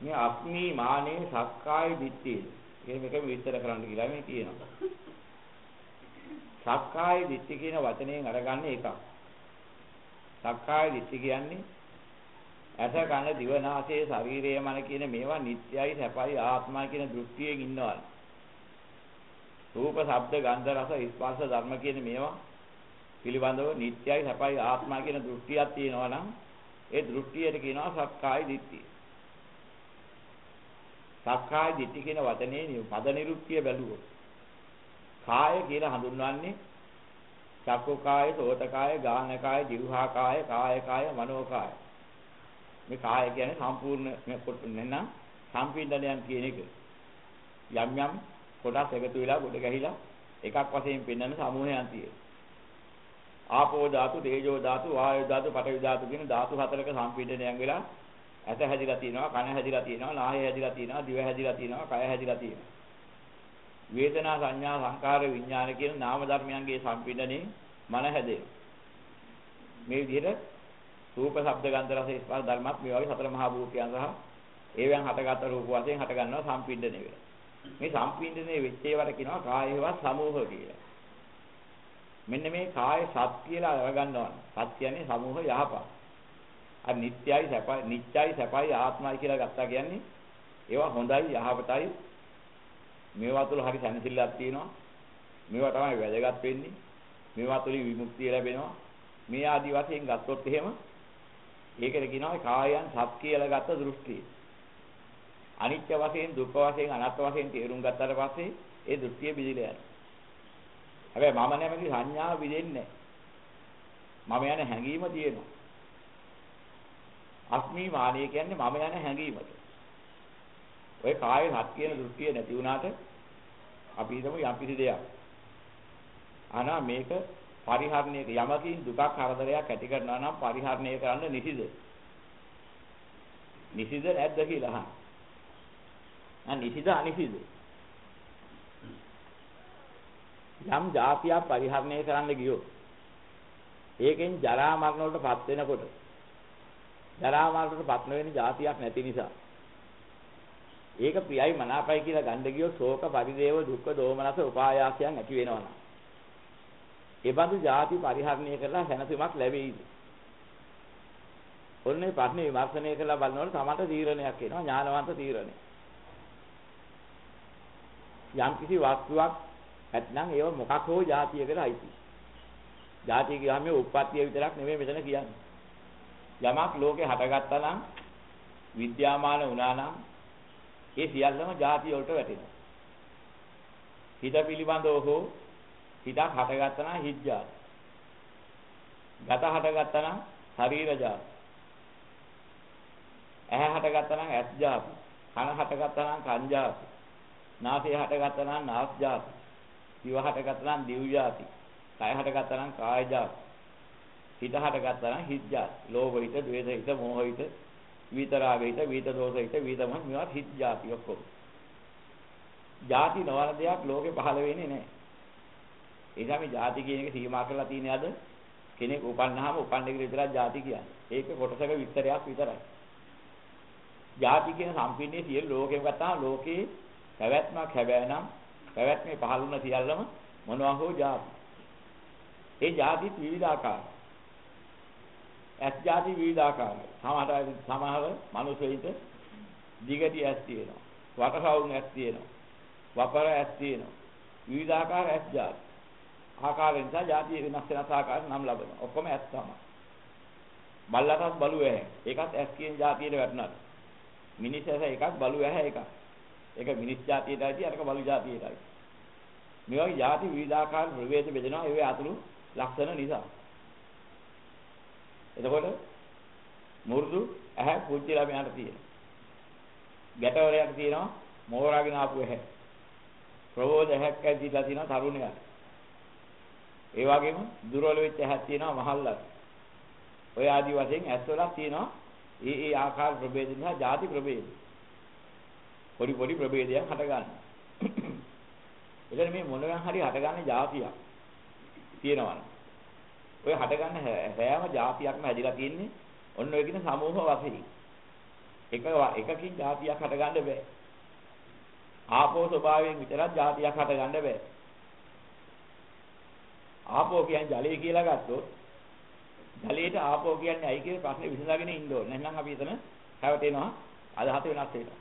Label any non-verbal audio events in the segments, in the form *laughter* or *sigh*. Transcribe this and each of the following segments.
මේ අස්මි මානේ සක්කාය දිට්ඨිය. මේ මේක විස්තර කරන්න කියලා මේ කියනවා. සක්කාය දිට්ඨි කියන වචනයෙන් අරගන්නේ එකක්. සක්කාය දිට්ඨි කියන්නේ ඇස කන දිව නාසය ශරීරය මන කියන මේවා නිට්ටයයි සැපයි ආත්මයි කියන දෘෂ්ටියෙන් ඉන්නවා. රූප, ශබ්ද, ගන්ධ, රස, ස්පර්ශ ධර්ම කියන මේවා පිළිබඳව නිට්ටයයි සැපයි ආත්මයි කියන දෘෂ්ටියක් තියෙනවා නම් ඒ දෘෂ්ටියට කියනවා සක්කාය දිට්ඨිය. සක්කාය දිට්ඨි කියන වචනේ පද නිරුක්තිය බැලුවොත් කාය කියලා හඳුන්වන්නේ චක්කු කාය, සෝත කාය, ගාහන කාය, જીවහා කාය, කාය කාය, මනෝ කාය. මේ කාය කියන්නේ සම්පූර්ණ මේ කොට නෙන්න සම්පීඩනයන් කියන එක. යම් යම් කොටස් එකතු වෙලා ගොඩ ගැහිලා එකක් වශයෙන් පෙන්වන සමූහයන් තියෙනවා. ආපෝ ධාතු, තේජෝ ධාතු, වායෝ ධාතු, පඨවි ධාතු කියන ධාතු හතරක සම්පීඩනයන් වෙලා ඇස හැදිලා තියෙනවා, කන හැදිලා තියෙනවා, නාහය හැදිලා තියෙනවා, දිව හැදිලා තියෙනවා, කය හැදිලා තියෙනවා. වේදනා සංඥා සංකාර විඥාන කියන නාම ධර්මයන්ගේ සම්පීඩනයෙන් මන හැදෙනවා. මේ විදිහට රූප, ශබ්ද, ගන්ධ, රස, ස්පර්ශ ධර්මත් මේ වගේ සතර මහා භූතයන් සහ ඒවෙන් හටගත් රූප වශයෙන් හට ගන්නවා සම්පීඩනය වෙලා. මේ සම්පීඩනයේ වෙච්ච ඒවට කියනවා කායේවත් සමූහ කියලා. මෙන්න මේ කාය සත් කියලා අරගන්නවා. සත් කියන්නේ සමූහ යහපත්. අර නිට්ටයයි සැපයි නිට්ටයයි සැපයි ආත්මයි කියලා ගත්තා කියන්නේ ඒවා හොඳයි යහපතයි මේවා තුළ හරි සැනසෙල්ලක් තියෙනවා. මේවා තමයි වැදගත් වෙන්නේ. මේවා තුළින් විමුක්තිය ලැබෙනවා. මේ ආදි වශයෙන් ගත්තොත් එහෙම ඒකට කියනවා කායයන් සත් කියලා ගත්ත දෘෂ්ටිය. අනිත්‍ය වශයෙන් දුක්ඛ වශයෙන් අනාත්ම වශයෙන් තේරුම් ගත්තාට පස්සේ ඒ දෘෂ්ටිය බිඳිලා යනවා. හැබැයි මම නැමැති සංඥාව බිඳෙන්නේ නැහැ. මම යන හැඟීම තියෙනවා. අස්මි මානිය කියන්නේ මම යන හැඟීමට. ඔය කායේ හත් කියන දෘෂ්ටිය නැති වුණාට අපි හිතමු යම්කිසි දෙයක්. අනා මේක පරිහරණය යමකින් දුකක් කරදරයක් ඇති කරනවා නම් පරිහරණය කරන්න නිසිද? නිසිද නැද්ද කියලා අහන්න. ආ නිසිද අනිසිද? යම් જાතියක් පරිහරණය කරන්න ගියොත් ඒකෙන් ජරා මරණ වලටපත් වෙනකොට දරාවල්ට පත් නොවෙන જાතියක් නැති නිසා. ඒක ප්‍රියයි මනාපයි කියලා ගන්න ගියොත් ශෝක පරිදේව දුක්ඛ දෝමනස උපායාසයන් ඇති වෙනවා. ඒබඳු ಜಾති පරිහරණය කරලා සැනසීමක් ලැබෙයිද? ඔන්නේ ප්‍රශ්නේ විමර්ශනය කරලා බලනකොට තමට තීරණයක් එනවා ඥානවන්ත තීරණයක්. යම් කිසි වස්තුවක් නැත්නම් ඒව මොකක් හෝ જાතියකට අයිති. જાතිය කියන්නේ උප්පත්තිය විතරක් නෙමෙයි මෙතන කියන්නේ. යමක් ලෝකේ හටගත්තා නම් විද්‍යාමාන වුණා නම් ඒ සියල්ලම ಜಾති වලට වැටෙනවා. හිත පිළිබඳව හෝ හිතක් හටගත්තා නම් හිත් ಜಾති. ගත හටගත්තා නම් ශරීර ಜಾති. ඇහැ හටගත්තා නම් ඇස් ಜಾති. කන හටගත්තා නම් කන් ಜಾති. නාසය හටගත්තා නම් නාස් ಜಾති. දිව හටගත්තා නම් දිව ಜಾති. කය හටගත්තා නම් කාය ಜಾති. හිත හටගත්තා නම් හිජ්ජා ලෝභ හිත, ද්වේෂ හිත, මෝහ හිත, විතරාග හිත, විත දෝෂ හිත, විතමන් මේවා හිජ්ජාති ඔක්කොම. ಜಾති නොවන දෙයක් ලෝකේ පහළ වෙන්නේ නැහැ. ඒ නිසා මේ ಜಾති කියන එක සීමා කරලා තියෙන අද කෙනෙක් උපන්නාම උපන්න කියලා විතරක් ಜಾති කියන්නේ. ඒක කොටසක විස්තරයක් විතරයි. ಜಾති කියන සම්පින්නේ සියලු ලෝකෙම ගත්තාම ලෝකේ පැවැත්මක් හැබැනම් පැවැත්මේ පහළ වුණ සියල්ලම මොනවා හෝ ಜಾති. ඒ ಜಾතිත් විවිධ ආකාරයි. ඇස් જાති විවිධාකාරයි. සමහර සමහර මිනිසෙයිට දිගටි ඇස් තියෙනවා. වටසවුන් ඇස් තියෙනවා. වපර ඇස් තියෙනවා. විවිධාකාර ඇස් જાති. ආකාරය නිසා જાති වෙනස් වෙනස් ආකාර නම් ලබනවා. ඔක්කොම ඇස් තමයි. බල්ලටත් බලු ඇහැ. ඒකත් ඇස් කියන જાතියට වැටෙනවා. මිනිස් ඇස එකක් බලු ඇහැ එකක්. ඒක මිනිස් જાතියට ඇති අරක බලු જાතියට ඇති. මේ වගේ જાති විවිධාකාර ප්‍රවේශ බෙදෙනවා. ඒවේ අතුළු ලක්ෂණ නිසා. එතකොට මුරුදු ඇහැ පුංචි ළමයාට තියෙනවා. ගැටවරයට තියෙනවා මෝරාගෙන ආපු ඇහැ. ප්‍රබෝධ ඇහැක් ඇදිලා තියෙනවා තරුණයාට. ඒ වගේම දුර්වල වෙච්ච ඇහක් තියෙනවා මහල්ලට. ඔය ආදි වශයෙන් ඇස්වලක් තියෙනවා ඒ ඒ ආකාර ප්‍රභේද නිසා ಜಾති ප්‍රභේද. පොඩි පොඩි ප්‍රභේදයක් හට ගන්නවා. එතන මේ මොනවාන් හරි හටගන්නේ ಜಾතියක් තියෙනවා. ඔය හටගන්න සෑම જાතියක්ම ඇදිලා තියෙන්නේ ඔන්න ඔය කියන සමූහ වශයෙන්. එක එකකින් જાතියක් හටගන්න බෑ. ආපෝ ස්වභාවයෙන් විතරක් જાතියක් හටගන්න බෑ. ආපෝ කියන්නේ ජලය කියලා ගත්තොත් ජලයට ආපෝ කියන්නේ ඇයි කියන ප්‍රශ්නේ විසඳගෙන ඉන්න ඕනේ. නැත්නම් අපි එතන හැවටෙනවා අදහස වෙනස් වෙනවා.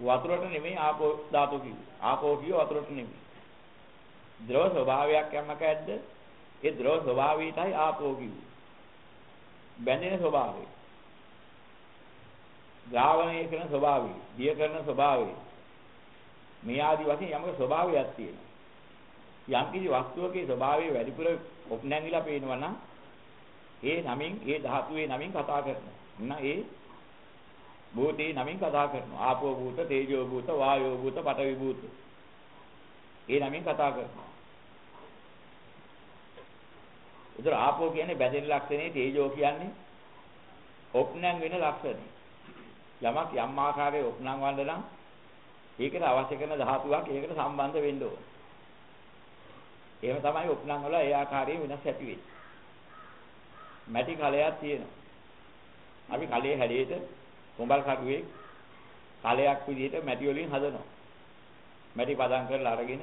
වතුරට නෙමෙයි ආපෝ ධාතුව කිව්වේ. ආපෝ කිය වතුරට නෙමෙයි. ද්‍රව ස්වභාවයක් යම්ක ඇද්ද ඒ ද්‍රව ස්වභාවයටයි ආපෝ කිව්වේ. බැඳෙන ස්වභාවය. ද්‍රාවණය කරන ස්වභාවය, දිය කරන ස්වභාවය. මේ ආදි වශයෙන් යමක ස්වභාවයක් තියෙනවා. යම් කිසි වස්තුවකේ ස්වභාවය වැඩිපුර ඔප්නැංගිලා පේනවා නම් ඒ නමින් ඒ ධාතුවේ නමින් කතා කරනවා. නං ඒ භූතේ නමින් කතා කරනවා. ආපෝ භූත, තේජෝ භූත, වායෝ භූත, පඨවි භූත. ඒ නමින් කතා කරනවා. උදේ ආපෝ කියන්නේ බැඳෙන ලක්ෂණේ, තේජෝ කියන්නේ ඔප්නං වෙන ලක්ෂණේ. යමක් යම් ආකාරයේ ඔප්නං වන්ද නම් ඒකට අවශ්‍ය කරන ධාතුවක් ඒකට සම්බන්ධ වෙන්න ඕන. එහෙම තමයි ඔප්නං වල ඒ ආකාරයෙන් වෙනස් ඇති වෙන්නේ. මැටි කලයක් තියෙනවා. අපි කලයේ හැඩයට කොඹල් කඩුවේ කලයක් විදිහට මැටි වලින් හදනවා. මැටි පදම් කරලා අරගෙන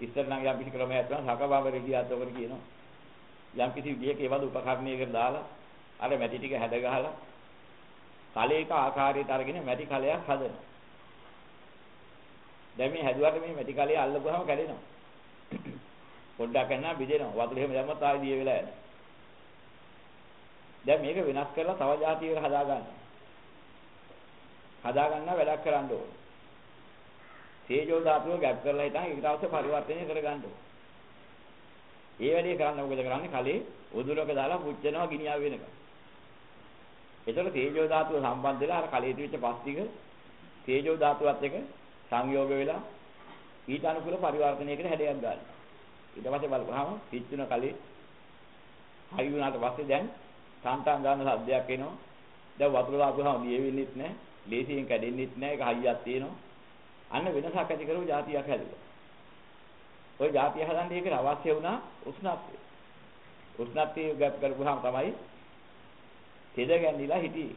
ඉස්සර නම් යම් කිසි ක්‍රමයක් තියෙනවා සකබාබරේ කියත් ඔකට කියනවා. යම් කිසි විදිහක ඒවද උපකරණයකට දාලා අර මැටි ටික හැද ගහලා කලයක ආකාරයට අරගෙන මැටි කලයක් හදනවා. දැන් මේ හැදුවට මේ මැටි කලයේ අල්ලපුවාම කැඩෙනවා. පොඩ්ඩක් යනවා බිදෙනවා. වතුර එහෙම දැම්මත් ආයෙ දිය වෙලා යනවා. දැන් මේක වෙනස් කරලා තව જાතියකට හදා ගන්න. හදා ගන්න වැඩක් කරන්න ඕනේ. තේජෝ ධාතුව ගැප් කරලා හිටන් ඊට අවශ්‍ය පරිවර්තනය කරගන්න ඕනේ. ඒ වැඩේ කරන්න මොකද කරන්නේ? කලේ උදුරක දාලා පුච්චනවා ගිනියා වෙනකම්. ඒතකොට තේජෝ ධාතුව සම්බන්ධ වෙලා අර කලේ තිබිච්ච පස් ටික තේජෝ ධාතුවත් එක්ක සංයෝග වෙලා ඊට අනුකූල පරිවර්තනයකට හැඩයක් ගන්නවා. ඊට පස්සේ බලපුවාම පිච්චුන කලේ හරි වුණාට පස්සේ දැන් සංතන් ගන්න සද්දයක් එනවා. දැන් වතුර දාපුවාම දිය වෙන්නෙත් නැහැ. ලේසියෙන් කැඩෙන්නෙත් නැහැ. ඒක හයියක් තියෙනවා. අන්න වෙනසක් ඇති කරව જાතියක් හැදුවා. ওই જાතිය හදන්න ඒකට අවශ්‍ය වුණා උෂ්ණත්වය. උෂ්ණත්වය ගැප් කරගුණාම තමයි තෙද ගැන්විලා හිටියේ.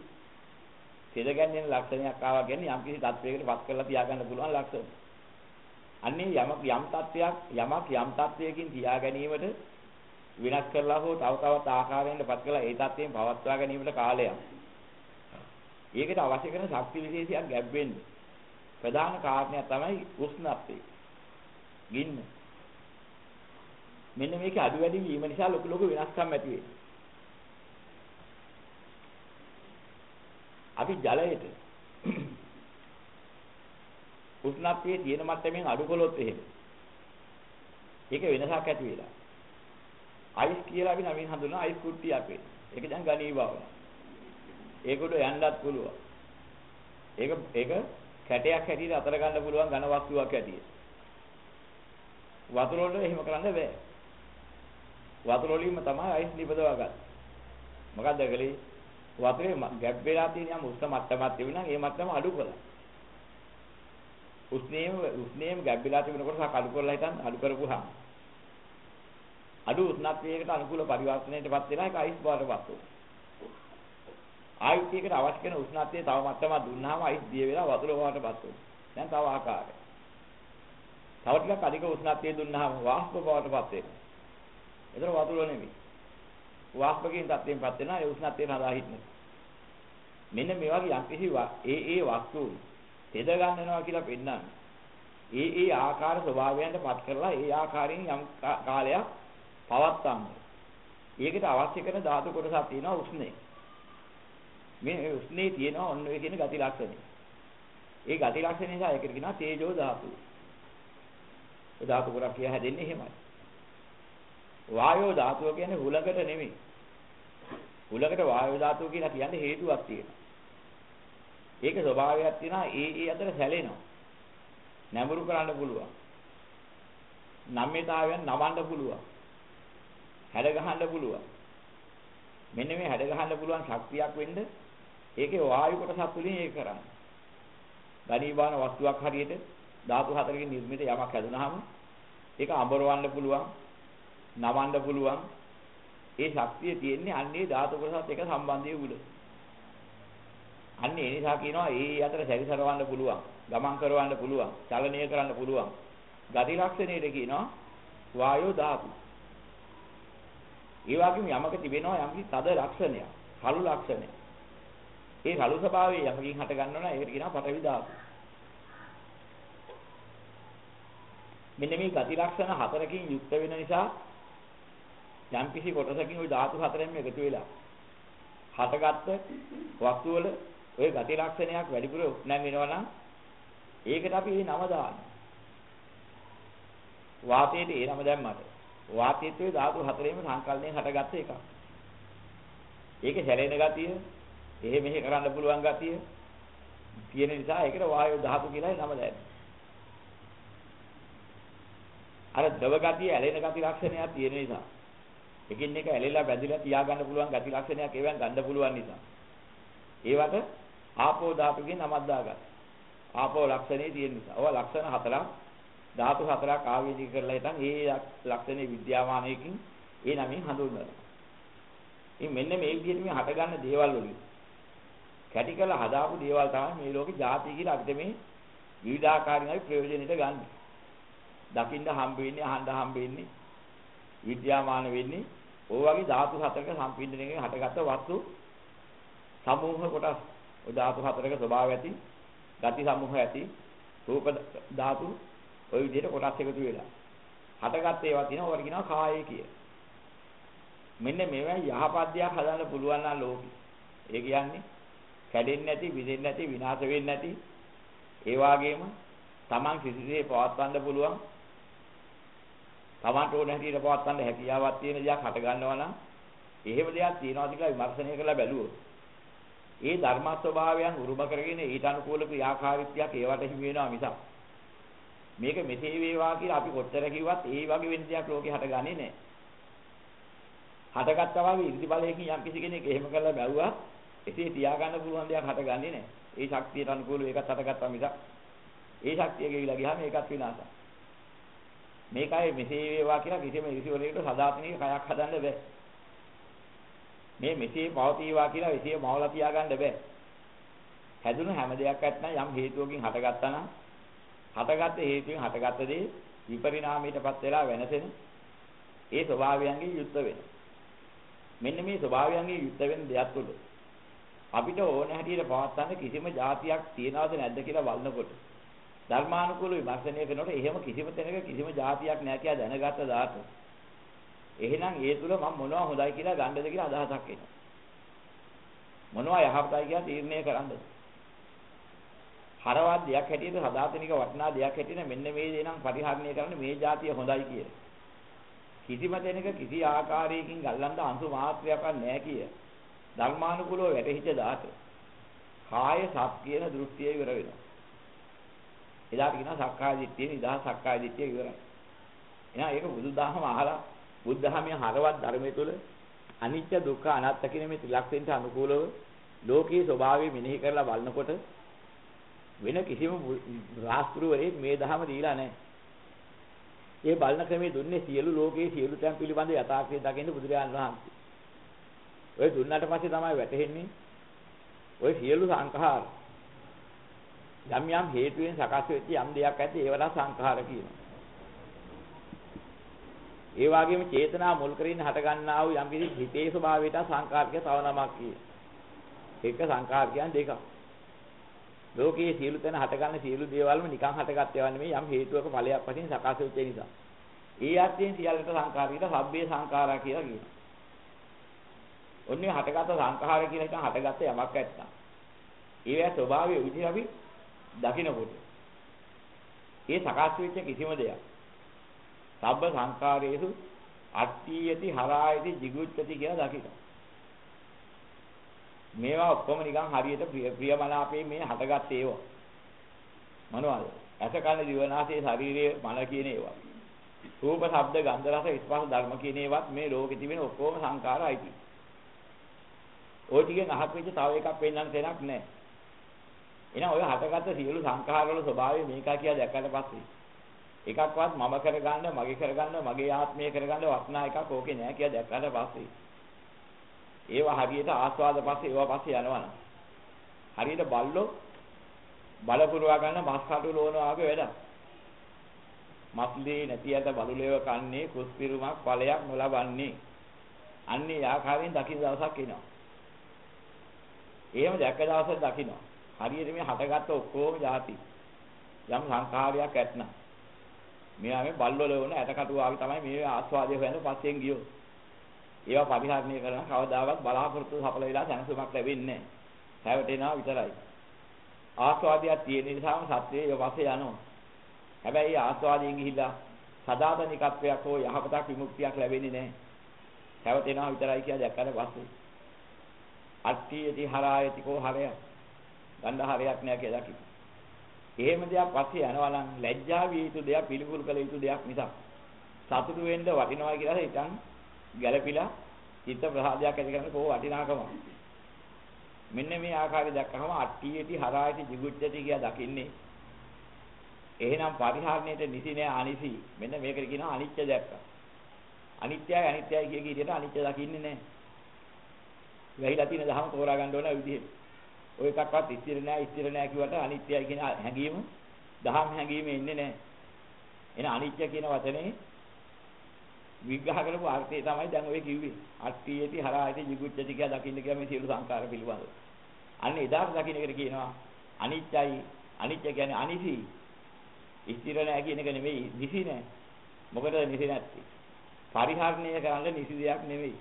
තෙද ගැන්වෙන ලක්ෂණයක් ආවා කියන්නේ යම් කිසි තත්වයකට පත් කරලා තියාගන්න පුළුවන් ලක්ෂණ. අන්නේ යමක් යම් තත්වයක් යමක් යම් තත්වයකින් තියා ගැනීමට වෙනස් කරලා හෝ තව තවත් ආකාරයකට පත් කරලා ඒ තත්වයෙන් පවත්වා ගැනීමට කාලයක්. ඒකට අවශ්‍ය කරන ශක්ති විශේෂයක් ගැබ් වෙන්නේ. ප්‍රධාන කාරණයක් තමයි උෂ්ණත්වය. ගින්න. මෙන්න මේක අඩු වැඩි වීම නිසා ලොකු ලොකු වෙනස්කම් ඇති වෙනවා. අපි ජලයට *clears throat* උෂ්ණත්වයේ තියෙන මට්ටමින් අඩු කළොත් එහෙම ඒක වෙනසක් ඇති වෙලා අයිස් කියලා අපි නමින් හඳුනන අයිස් කුට්ටියක් වෙන. ඒක දැන් ගණී බව. ඒකට යන්නත් පුළුවන්. ඒක ඒක කැටයක් හැටියට අතර ගන්න පුළුවන් ඝන වස්තුවක් හැටියට. වතුර වල එහෙම කරන්න බෑ. වතුර වලින්ම තමයි අයිස් නිපදවා ගන්න. මොකක්ද කලේ? වතුරේ ගැප් වෙලා තියෙන යම් උෂ්ණ මට්ටමක් තිබුණා ඒ මට්ටම අඩු කළා. උෂ්ණේම උෂ්ණේම ගැප් වෙලා තිබුණකොට අඩු කරලා හිටන් අඩු කරපුවාම අඩු උෂ්ණත්වයකට අනුකූල පරිවර්තනයටපත් වෙලා ඒක අයිස් බවටපත් වෙනවා. ආයිත්‍යයකට අවශ්‍ය කරන උෂ්ණත්වය තව මට්ටමක් දුන්නාම අයිස් දිය වෙලා වතුර බවටපත් වෙනවා. දැන් තව ආකාරයක්. තව ටිකක් අධික උෂ්ණත්වය දුන්නාම වාෂ්ප බවටපත් වෙනවා. ඒතර වතුර නෙමෙයි. වාෂ්පකින් තත්ත්වයෙන්පත් වෙනවා ඒ උෂ්ණත්වයට හදා හිටින්න. මෙන්න මේ වගේ යම්කිසි ඒ ඒ වස්තු තෙද ගන්නවා කියලා පෙන්නන්නේ. ඒ ඒ ආකාර ස්වභාවයන්ටපත් කරලා ඒ ආකාරයෙන් යම් කාලයක් පවත්තන්න. ඒකට අවශ්‍ය කරන ධාතු කොටසක් තියෙනවා උෂ්ණය. මේ උෂ්ණේ තියෙනවා ඔන්න ඔය කියන ගති ලක්ෂණ. ඒ ගති ලක්ෂණ නිසා ඒකට කියනවා තේජෝ ධාතු. ඒ ධාතු කොටක් කිය හැදෙන්නේ එහෙමයි. වායෝ ධාතුව කියන්නේ හුලකට නෙමෙයි. හුලකට වායෝ ධාතුව කියලා කියන්නේ හේතුවක් තියෙනවා. ඒක ස්වභාවයක් තියෙනවා ඒ ඒ අතර සැලෙනවා. නැඹුරු කරන්න පුළුවන්. නම්‍යතාවයන් නවන්න පුළුවන්. හැඩ ගහන්න පුළුවන්. මෙන්න මේ හැඩ ගහන්න පුළුවන් ශක්තියක් වෙන්න ඒකේ වායු කොටසක් තුලින් ඒක කරන්නේ. ඝනීභාන වස්තුවක් හරියට ධාතු හතරකින් නිර්මිත යමක් හැදුනහම ඒක අඹරවන්න පුළුවන්, නවන්න පුළුවන්. ඒ ශක්තිය තියෙන්නේ අන්නේ ධාතු කොටසත් එක සම්බන්ධයේ උඩ. අන්න ඒ නිසා කියනවා ඒ අතර සැරිසරවන්න පුළුවන්. ගමන් කරවන්න පුළුවන්. චලනය කරන්න පුළුවන්. ගති ලක්ෂණයට කියනවා වායෝ ධාතු. ඒ වගේම යමක තිබෙනවා යම්කි තද ලක්ෂණයක්, කළු ලක්ෂණයක්. ඒ කළු ස්වභාවය යමකින් හට ගන්නවා නම් ඒකට කියනවා පඨවි ධාතු. මෙන්න මේ ගති ලක්ෂණ හතරකින් යුක්ත වෙන නිසා යම්කිසි කොටසකින් ওই ධාතු හතරෙන්ම එකතු වෙලා හටගත්ත වස්තු වල ওই ගති ලක්ෂණයක් වැඩිපුර නැන් වෙනවා නම් ඒකට අපි මේ නම දානවා. වාතයට ඒ නම දැම්මට වාතයේත් ওই ධාතු හතරේම සංකල්පයෙන් හටගත්ත එකක්. ඒකේ සැලෙන ගතිය, එහෙ මෙහෙ කරන්න පුළුවන් ගතිය තියෙන නිසා ඒකට වායු ධාතු කියලා නම දැම්මා. අර ද්‍රව ගතිය ඇලෙන ගති ලක්ෂණයක් තියෙන නිසා එකින් එක ඇලෙලා බැඳිලා තියාගන්න පුළුවන් ගති ලක්ෂණයක් ඒවෙන් ගන්න පුළුවන් නිසා ඒවට ආපෝ ධාතුකින් නමක් දාගන්න. ආපෝ ලක්ෂණේ තියෙන නිසා. ඔය ලක්ෂණ හතරක් ධාතු හතරක් ආවේනික කරලා හිටන් ඒ ලක්ෂණේ විද්‍යාමානයකින් ඒ නමින් හඳුන්වනවා. ඉතින් මෙන්න මේ විදිහට මේ හටගන්න දේවල් වලින් කැටි කළ හදාපු දේවල් තමයි මේ ලෝකේ ಜಾති කියලා අපිට මේ විවිධාකාරයෙන් අපි ප්‍රයෝජනෙට ගන්න. දකින්න හම්බ වෙන්නේ අහන්න හම්බ වෙන්නේ විද්‍යාමාන වෙන්නේ ඔය වගේ ධාතු හතරක සම්පින්දනයකින් හටගත්ත වස්තු සමූහ කොටස් ඔය ධාතු හතරක ස්වභාවය ඇති ගති සමූහ ඇති රූප ධාතු ඔය විදිහට කොටස් එකතු වෙලා හටගත්ත ඒවා තියෙනවා ඔයාලට කියනවා කායය කිය. මෙන්න මේවා යහපත් දෙයක් හදන්න පුළුවන් නම් ලෝකෙ. ඒ කියන්නේ කැඩෙන්නේ නැති, විදෙන්නේ නැති, විනාශ වෙන්නේ නැති ඒ වගේම Taman කිසිසේ පවත්වන්න පුළුවන් Tamanට ඕන හැටියට පවත්වන්න හැකියාවක් තියෙන දෙයක් හට ගන්නවා නම් එහෙම දෙයක් තියනවාද කියලා විමර්ශනය කරලා බැලුවොත් ඒ ධර්ම ස්වභාවයන් උරුම කරගෙන ඊට අනුකූල ක්‍රියාකාරීත්වයක් ඒවට හිමි වෙනවා මිසක් මේක මෙසේ වේවා කියලා අපි කොච්චර කිව්වත් ඒ වගේ වෙන දෙයක් ලෝකේ හටගන්නේ නැහැ. හටගත්තා වගේ ඉර්ධි බලයකින් යම් කිසි කෙනෙක් එහෙම කරලා බැලුවා එසේ තියාගන්න පුළුවන් දෙයක් හටගන්නේ නැහැ. ඒ ශක්තියට අනුකූලව ඒකත් හටගත්තා මිසක් ඒ ශක්තිය ගෙවිලා ගියාම ඒකත් විනාශයි. මේකයි මෙසේ වේවා කියලා කිසිම ඉරිසිවලයකට සදාතනික කයක් හදන්න බෑ. මේ මෙසේ පවතිවා කියලා විසිය මවලා තියාගන්න බෑ. හැදුණු හැම දෙයක් ඇත්නම් යම් හේතුවකින් හටගත්තා නම් හටගත්ත හේතුවෙන් හටගත්ත දේ විපරිණාමයටපත් වෙලා වෙනසෙන ඒ ස්වභාවයන්ගෙන් යුක්ත වෙනවා. මෙන්න මේ ස්වභාවයන්ගෙන් යුක්ත වෙන දෙයක් තුළ අපිට ඕන හැටියට පවත්වන්න කිසිම જાතියක් තියනවද නැද්ද කියලා බලනකොට ධර්මානුකූල විමර්ශනය කරනකොට එහෙම කිසිම තැනක කිසිම જાතියක් නැහැ කියලා දැනගත්ත දාට එහෙනම් ඒ තුල මම මොනවා හොඳයි කියලා ගන්නද කියලා අදහසක් එනවා මොනවා යහපතයි කියලා තීරණය කරන්නද හරවත් දෙයක් හැටියට සදාතනික වටිනා දෙයක් හැටියට මෙන්න මේ දේ නම් පරිහරණය කරන්න මේ જાතිය හොඳයි කියලා. කිසිම දෙනක කිසි ආකාරයකින් ගල්ලන්න අංශු මාත්‍රයක් නැහැ කිය. ධර්මානුකූලව වැටහිච්ච දාට කාය සත් කියන දෘෂ්ටිය ඉවර වෙනවා. එදාට කියනවා සක්කාය දිට්ඨිය නිදා සක්කාය දිට්ඨිය ඉවරයි. එහෙනම් ඒක බුදුදහම අහලා බුද්ධහමයේ හරවත් ධර්මයේ තුල අනිත්‍ය දුක්ඛ අනාත්ම කියන මේ ත්‍රිලක්ෂණයට අනුකූලව ලෝකයේ ස්වභාවය මෙනෙහි කරලා බලනකොට වෙන කිසිම රාස්ත්‍රුවරේ මේ ධහම දීලා නැහැ. ඒ බලන ක්‍රමයේ දුන්නේ සියලු ලෝකයේ සියලු තැන් පිළිබඳ යථාර්ථය දකින්න බුදුරජාණන් වහන්සේ. ඔය දුන්නාට පස්සේ තමයි වැටහෙන්නේ ඔය සියලු සංඛාර යම් යම් හේතුවෙන් සකස් වෙච්ච යම් දෙයක් ඇති ඒවට සංඛාර කියනවා. ඒ වගේම චේතනා මුල් කරගෙන හටගන්නා වූ යම් කිසි හිතේ ස්වභාවයට සංඛාරික තව නමක් කිය. එක සංඛාර කියන්නේ දෙකක්. ලෝකයේ සියලු තැන හටගන්න සියලු දේවල්ම නිකන් හටගත් ඒවා නෙමෙයි යම් හේතුවක ඵලයක් වශයෙන් සකස් වෙච්ච නිසා. ඒ අර්ථයෙන් සියල්ලට සංඛාරික සබ්බේ සංඛාරා කියලා කියනවා. ඔන්නේ හටගත් සංඛාර කියන එක හටගත් යමක් නැත්තම්. ඒවැ ස්වභාවය විදිහ අපි දකිනකොට ඒ සකස් වෙච්ච කිසිම දෙයක් සබ්බ සංකාරයේසු අට්ඨියති හරායති jigucchati කියලා දකින්න. මේවා ඔක්කොම නිකන් හරියට ප්‍රියමනාපේ මේ හටගත් ඒවා. මොනවද? ඇස කන දිවනාසය ශරීරයේ මන කියන ඒවා. රූප, ශබ්ද, ගන්ධ, රස, ස්පර්ශ ධර්ම කියන ඒවාත් මේ ලෝකෙ තිබෙන ඔක්කොම සංකාරයිති. ওই ටිකෙන් අහක් වෙච්ච තව එකක් පෙන්වන්න තැනක් නැහැ. එහෙනම් ඔය හටගත්ත සියලු සංඛාර වල ස්වභාවය මේකා කියලා දැක්කට පස්සේ එකක්වත් මම කරගන්න, මගේ කරගන්න, මගේ ආත්මය කරගන්න වස්නා එකක් ඕකේ නෑ කියලා දැක්කට පස්සේ ඒවා හරියට ආස්වාද පස්සේ ඒවා පස්සේ යනවනම් හරියට බල්ලෝ බලපුරවා ගන්න මස් කටු ලෝනවා වගේ වැඩක්. මස්ලේ නැති ඇත බලුලේව කන්නේ කුස්පිරුමක් ඵලයක් නොලබන්නේ. අන්නේ ආකාරයෙන් දකින්න දවසක් එනවා. එහෙම දැක්ක දවසක් දකින්න. හරියට මේ හටගත්ත ඔක්කොම જાති. යම් සංඛාරයක් ඇත්නම්. මෙයා මේ බල්වල වුණ ඇටකටු ආවි තමයි මේ ආස්වාදය හොයන පස්සෙන් ගියෝ. ඒවා පරිහරණය කරන කවදාවත් බලාපොරොත්තු සඵල වෙලා සැනසීමක් ලැබෙන්නේ නැහැ. හැවටෙනවා විතරයි. ආස්වාදයක් තියෙන නිසාම සත්‍යයේ යවසේ යනවා. හැබැයි ආස්වාදයෙන් ගිහිල්ලා සදාතනිකත්වයක් හෝ යහපතක් විමුක්තියක් ලැබෙන්නේ නැහැ. හැවටෙනවා විතරයි කියලා දැක්කට පස්සේ අට්ඨියති හරායති කෝ හරය. ගණ්ඩ හරයක් නෑ කියලා කිව්වා. එහෙම දෙයක් පස්සේ යනවා නම් ලැජ්ජා විය යුතු දෙයක් පිළිකුල් කළ යුතු දෙයක් මිසක් සතුටු වෙන්න වටිනවා කියලා හිතන් ගැළපිලා චිත්ත ප්‍රසාදයක් ඇති කරන්න කෝ වටිනාකම. මෙන්න මේ ආකාරය දැක්කම අට්ඨියති හරායති jigucchati කියලා දකින්නේ. එහෙනම් පරිහරණයට නිසි නෑ අනිසි. මෙන්න මේකට කියනවා අනිත්‍ය දැක්කා. අනිත්‍යයි අනිත්‍යයි කිය කී විදිහට අනිත්‍ය දකින්නේ නෑ. වැහිලා තියෙන දහම තෝරා ගන්න ඕන විදිහට. ඔය එකක්වත් ස්ථිර නෑ ස්ථිර නෑ කිව්වට අනිත්‍යයි කියන හැඟීම දහම් හැඟීම එන්නේ නෑ. එන අනිත්‍ය කියන වචනේ විග්‍රහ කරපු අර්ථය තමයි දැන් ඔය කිව්වේ. අට්ඨියති හරායති jigucchati කියලා දකින්න කියලා මේ සියලු සංකාර පිළිබඳව. අන්න එදාට දකින්න එකට කියනවා අනිත්‍යයි අනිත්‍ය කියන්නේ අනිසි. ස්ථිර නෑ කියන එක නෙමෙයි නිසි නෑ. මොකද නිසි නැත්තේ? පරිහරණය කරන්න නිසි දෙයක් නෙමෙයි.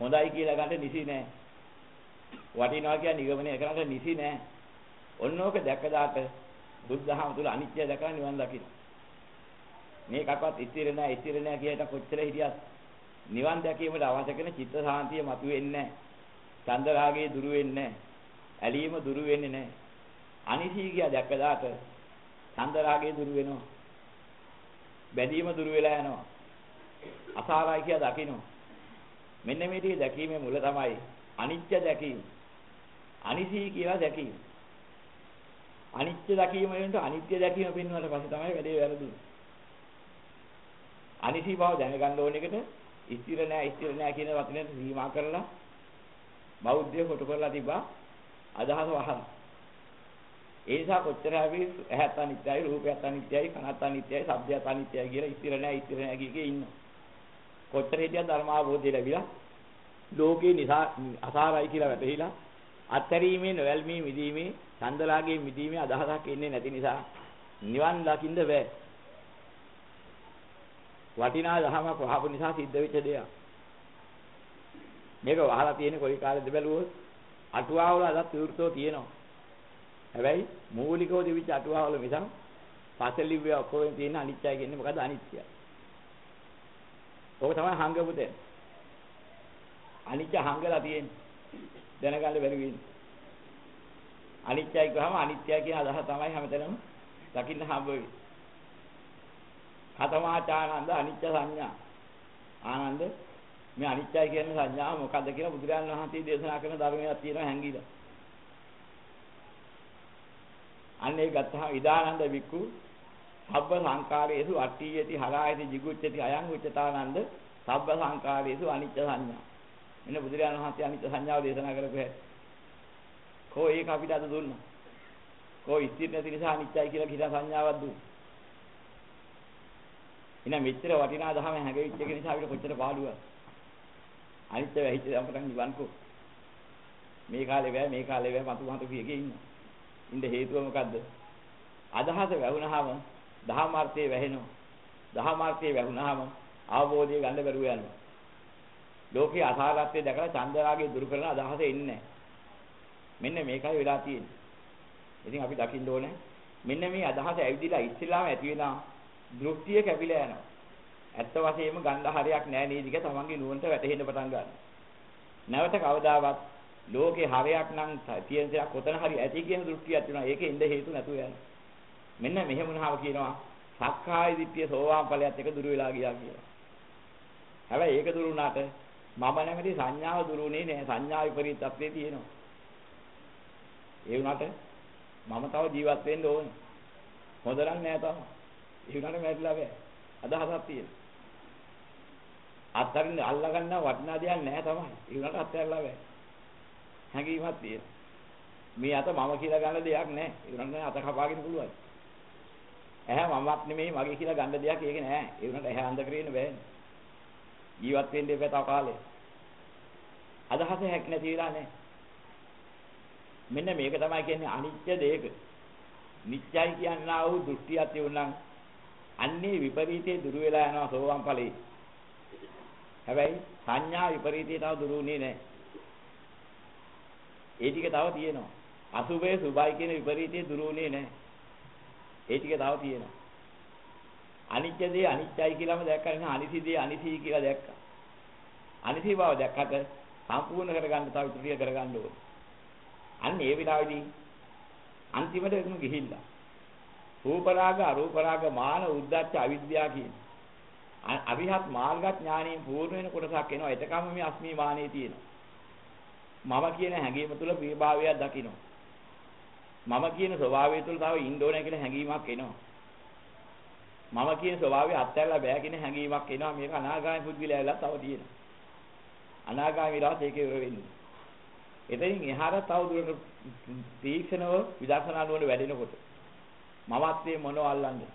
හොඳයි කියලා ගන්න නිසි නෑ. වටිනවා කියන නිගමනය කරන්න නිසි නෑ. ඔන්නෝක දැකදාට බුද්ධහම තුල අනිත්‍ය දැකලා නිවන් දකින්න. මේකක්වත් ඉතිර නෑ ඉතිර නෑ කියයට කොච්චර හිටියත් නිවන් දැකීමට අවශ්‍ය කරන චිත්ත සාන්තිය මතුවෙන්නේ නෑ. චන්දරාගයේ දුරු වෙන්නේ නෑ. ඇලීම දුරු වෙන්නේ නෑ. අනිසී කිය දැකදාට චන්දරාගයේ දුරු වෙනවා. බැඳීම දුරු වෙලා යනවා. අසාරයි කියලා දකින්න. මෙන්න මේ ටික දැකීමේ මුල තමයි අනිත්‍ය දැකීම. අනිසී කියලා දැකීම. අනිත්‍ය දැකීම වෙනට අනිත්‍ය දැකීම පෙන්වුවාට පස්සේ තමයි වැඩේ වැරදුනේ. අනිසී බව දැනගන්න ඕන එකට ස්ථිර නෑ ස්ථිර නෑ කියන වචනේ සීමා කරලා බෞද්ධය කොට කරලා තිබා අදහස වහන. ඒ නිසා කොච්චර හැවි ඇහත් අනිත්‍යයි රූපයත් අනිත්‍යයි කනත් අනිත්‍යයි ශබ්දයත් අනිත්‍යයි කියලා ස්ථිර නෑ ස්ථිර නෑ කිය ඉන්නවා. කොච්චර හිටියත් ධර්ම අවබෝධය ලැබිලා ලෝකේ නිසා අසාරයි කියලා වැටහිලා අත්තරීමේ නොවැල්මී මිදීමේ චන්දලාගේ මිදීමේ අදහසක් එන්නේ නැති නිසා නිවන් දකින්න බෑ. වටිනා දහමක් වහපු නිසා සිද්ධ වෙච්ච දෙයක්. මේක වහලා තියෙන්නේ කොයි කාලෙද බැලුවොත් අටුවාවල අදත් විවෘතව තියෙනවා. හැබැයි මූලිකව තිබිච්ච අටුවාවල මිසක් පසලිව්වේ ඔක්කොම තියෙන අනිත්‍යය කියන්නේ මොකද්ද අනිත්‍යය. ඕක තමයි හංගපු දෙය. අනිත්‍ය හංගලා තියෙන්නේ. දැනගන්න බැරි වෙන්නේ. අනිත්‍යයි කියවම අනිත්‍යයි කියන අදහස තමයි හැමතැනම දකින්න හම්බ වෙන්නේ. කතමාචානන්ද අනිත්‍ය සංඥා. ආනන්ද මේ අනිත්‍යයි කියන සංඥාව මොකද්ද කියලා බුදුරජාණන් වහන්සේ දේශනා කරන ධර්මයක් තියෙනවා හැංගිලා. අන්න ඒ ගත්තා ඉදානන්ද වික්කු සබ්බ සංකාරයේසු අට්ඨියති හරායති jigucchati අයං උච්චතානන්ද සබ්බ සංකාරයේසු අනිත්‍ය සංඥා. මෙන්න බුදුරජාණන් වහන්සේ අනිත්‍ය සංඥාව දේශනා කරපු හැටි. කෝ ඒක අපිට අද දුන්නා. කෝ ඉස්තිර නැති නිසා අනිත්‍යයි කියලා කිසිම සංඥාවක් දුන්නා. එහෙනම් මෙච්චර වටිනා දහම හැඟෙච්ච එක නිසා අපිට කොච්චර පාඩුවක්ද? අනිත්‍ය වෙහිච්ච අපතන් නිවන්කෝ. මේ කාලේ බෑ මේ කාලේ බෑ මතු මතු කියකේ ඉන්නවා. ඉන්න හේතුව මොකද්ද? අදහස වැහුණාම දහමාර්ථයේ වැහෙනවා. දහමාර්ථයේ වැහුණාම අවබෝධය ගන්න බැරුව යනවා. ලෝකේ අසාරත්වය දැකලා චන්දරාගේ දුරු කරන අදහස එන්නේ මෙන්න මේකයි වෙලා තියෙන්නේ. ඉතින් අපි දකින්න ඕනේ මෙන්න මේ අදහස ඇවිදලා ඉස්ලාම ඇති වෙනා දෘෂ්ටිය කැපිලා යනවා. ඇත්ත වශයෙන්ම ගන්න හරයක් නැහැ නේද කියලා තමන්ගේ නුවණට වැටහෙන්න පටන් ගන්නවා. නැවත කවදාවත් ලෝකේ හරයක් නම් තියෙන දේ කොතන හරි ඇති කියන දෘෂ්ටියක් තියෙනවා. ඒකේ ඉඳ හේතු නැතුව යනවා. මෙන්න මෙහෙම වුණාම කියනවා සක්කාය දිට්ඨිය සෝවාන් ඵලයත් එක දුර වෙලා ගියා කියලා. හැබැයි ඒක දුරු වුණාට මම නැමැති සංඥාව දුරුුනේ නෑ සංඥා විපරීත තත්ත්වේ තියෙනවා. ඒ වුණාට මම තව ජීවත් වෙන්න ඕනේ. හොඳ නම් නෑ තාම. ඒ වුණාට මැරිලා බෑ. අදහසක් තියෙනවා. අත්තරින් අල්ලගන්න වටිනා දෙයක් නෑ තමයි. ඒ වුණාට අත්හැරලා බෑ. හැඟීමක් තියෙනවා. මේ අත මම කියලා ගන්න දෙයක් නැහැ. ඒ උනන්නේ අත කපාගෙන පුළුවන්. ඇහැ මමත් නෙමෙයි මගේ කියලා ගන්න දෙයක් ඒක නෑ. ඒ උනට ඇහැ අඳ කරේන බෑනේ. ජීවත් වෙන්න එපා තව කාලේ. අදහස හැක් නැති වෙලා නැහැ. මෙන්න මේක තමයි කියන්නේ අනිත්‍ය දෙයක. නිත්‍යයි කියනා වූ දෘෂ්ටියක් තියුණනම් අන්නේ විපරීතේ දුරු වෙලා යනවා සෝවාන් ඵලයේ. හැබැයි සංඥා විපරීතේ තව දුරු වෙන්නේ නැහැ. ඒ ටික තව තියෙනවා. අසුභය සුභයි කියන විපරීතේ දුරු වෙන්නේ නැහැ. ඒ ටික තව තියෙනවා. අනිත්‍ය දේ අනිත්‍යයි කියලාම දැක්කා නේ අනිසි දේ අනිසි කියලා දැක්කා. අනිසි බව දැක්කට සම්පූර්ණ කරගන්න තව ඉතිරිය කරගන්න ඕනේ. අන්න ඒ විලාවේදී අන්තිමට එතන ගිහිල්ලා රූප රාග අරූප රාග මාන උද්දච්ච අවිද්‍යාව කියන අවිහත් මාර්ග ඥානයෙන් පූර්ණ වෙන කොටසක් එනවා එතකම මේ අස්මී මානෙ තියෙනවා මම කියන හැඟීම තුළ ප්‍රියභාවයක් දකිනවා මම කියන ස්වභාවය තුළ තව ඉන්න ඕනේ කියලා හැඟීමක් එනවා. මම කියන ස්වභාවය අත්හැරලා බෑ කියන හැඟීමක් එනවා. මේක අනාගාමී පුද්ගලයාලා තව තියෙනවා. අනාගාමී විලාස ඒකේ ඉවර වෙන්නේ. එතනින් එහාට තව දුරට තීක්ෂණව විදර්ශනා නුවණ වැඩෙනකොට මමත්වයේ මොනව අල්ලන්නේ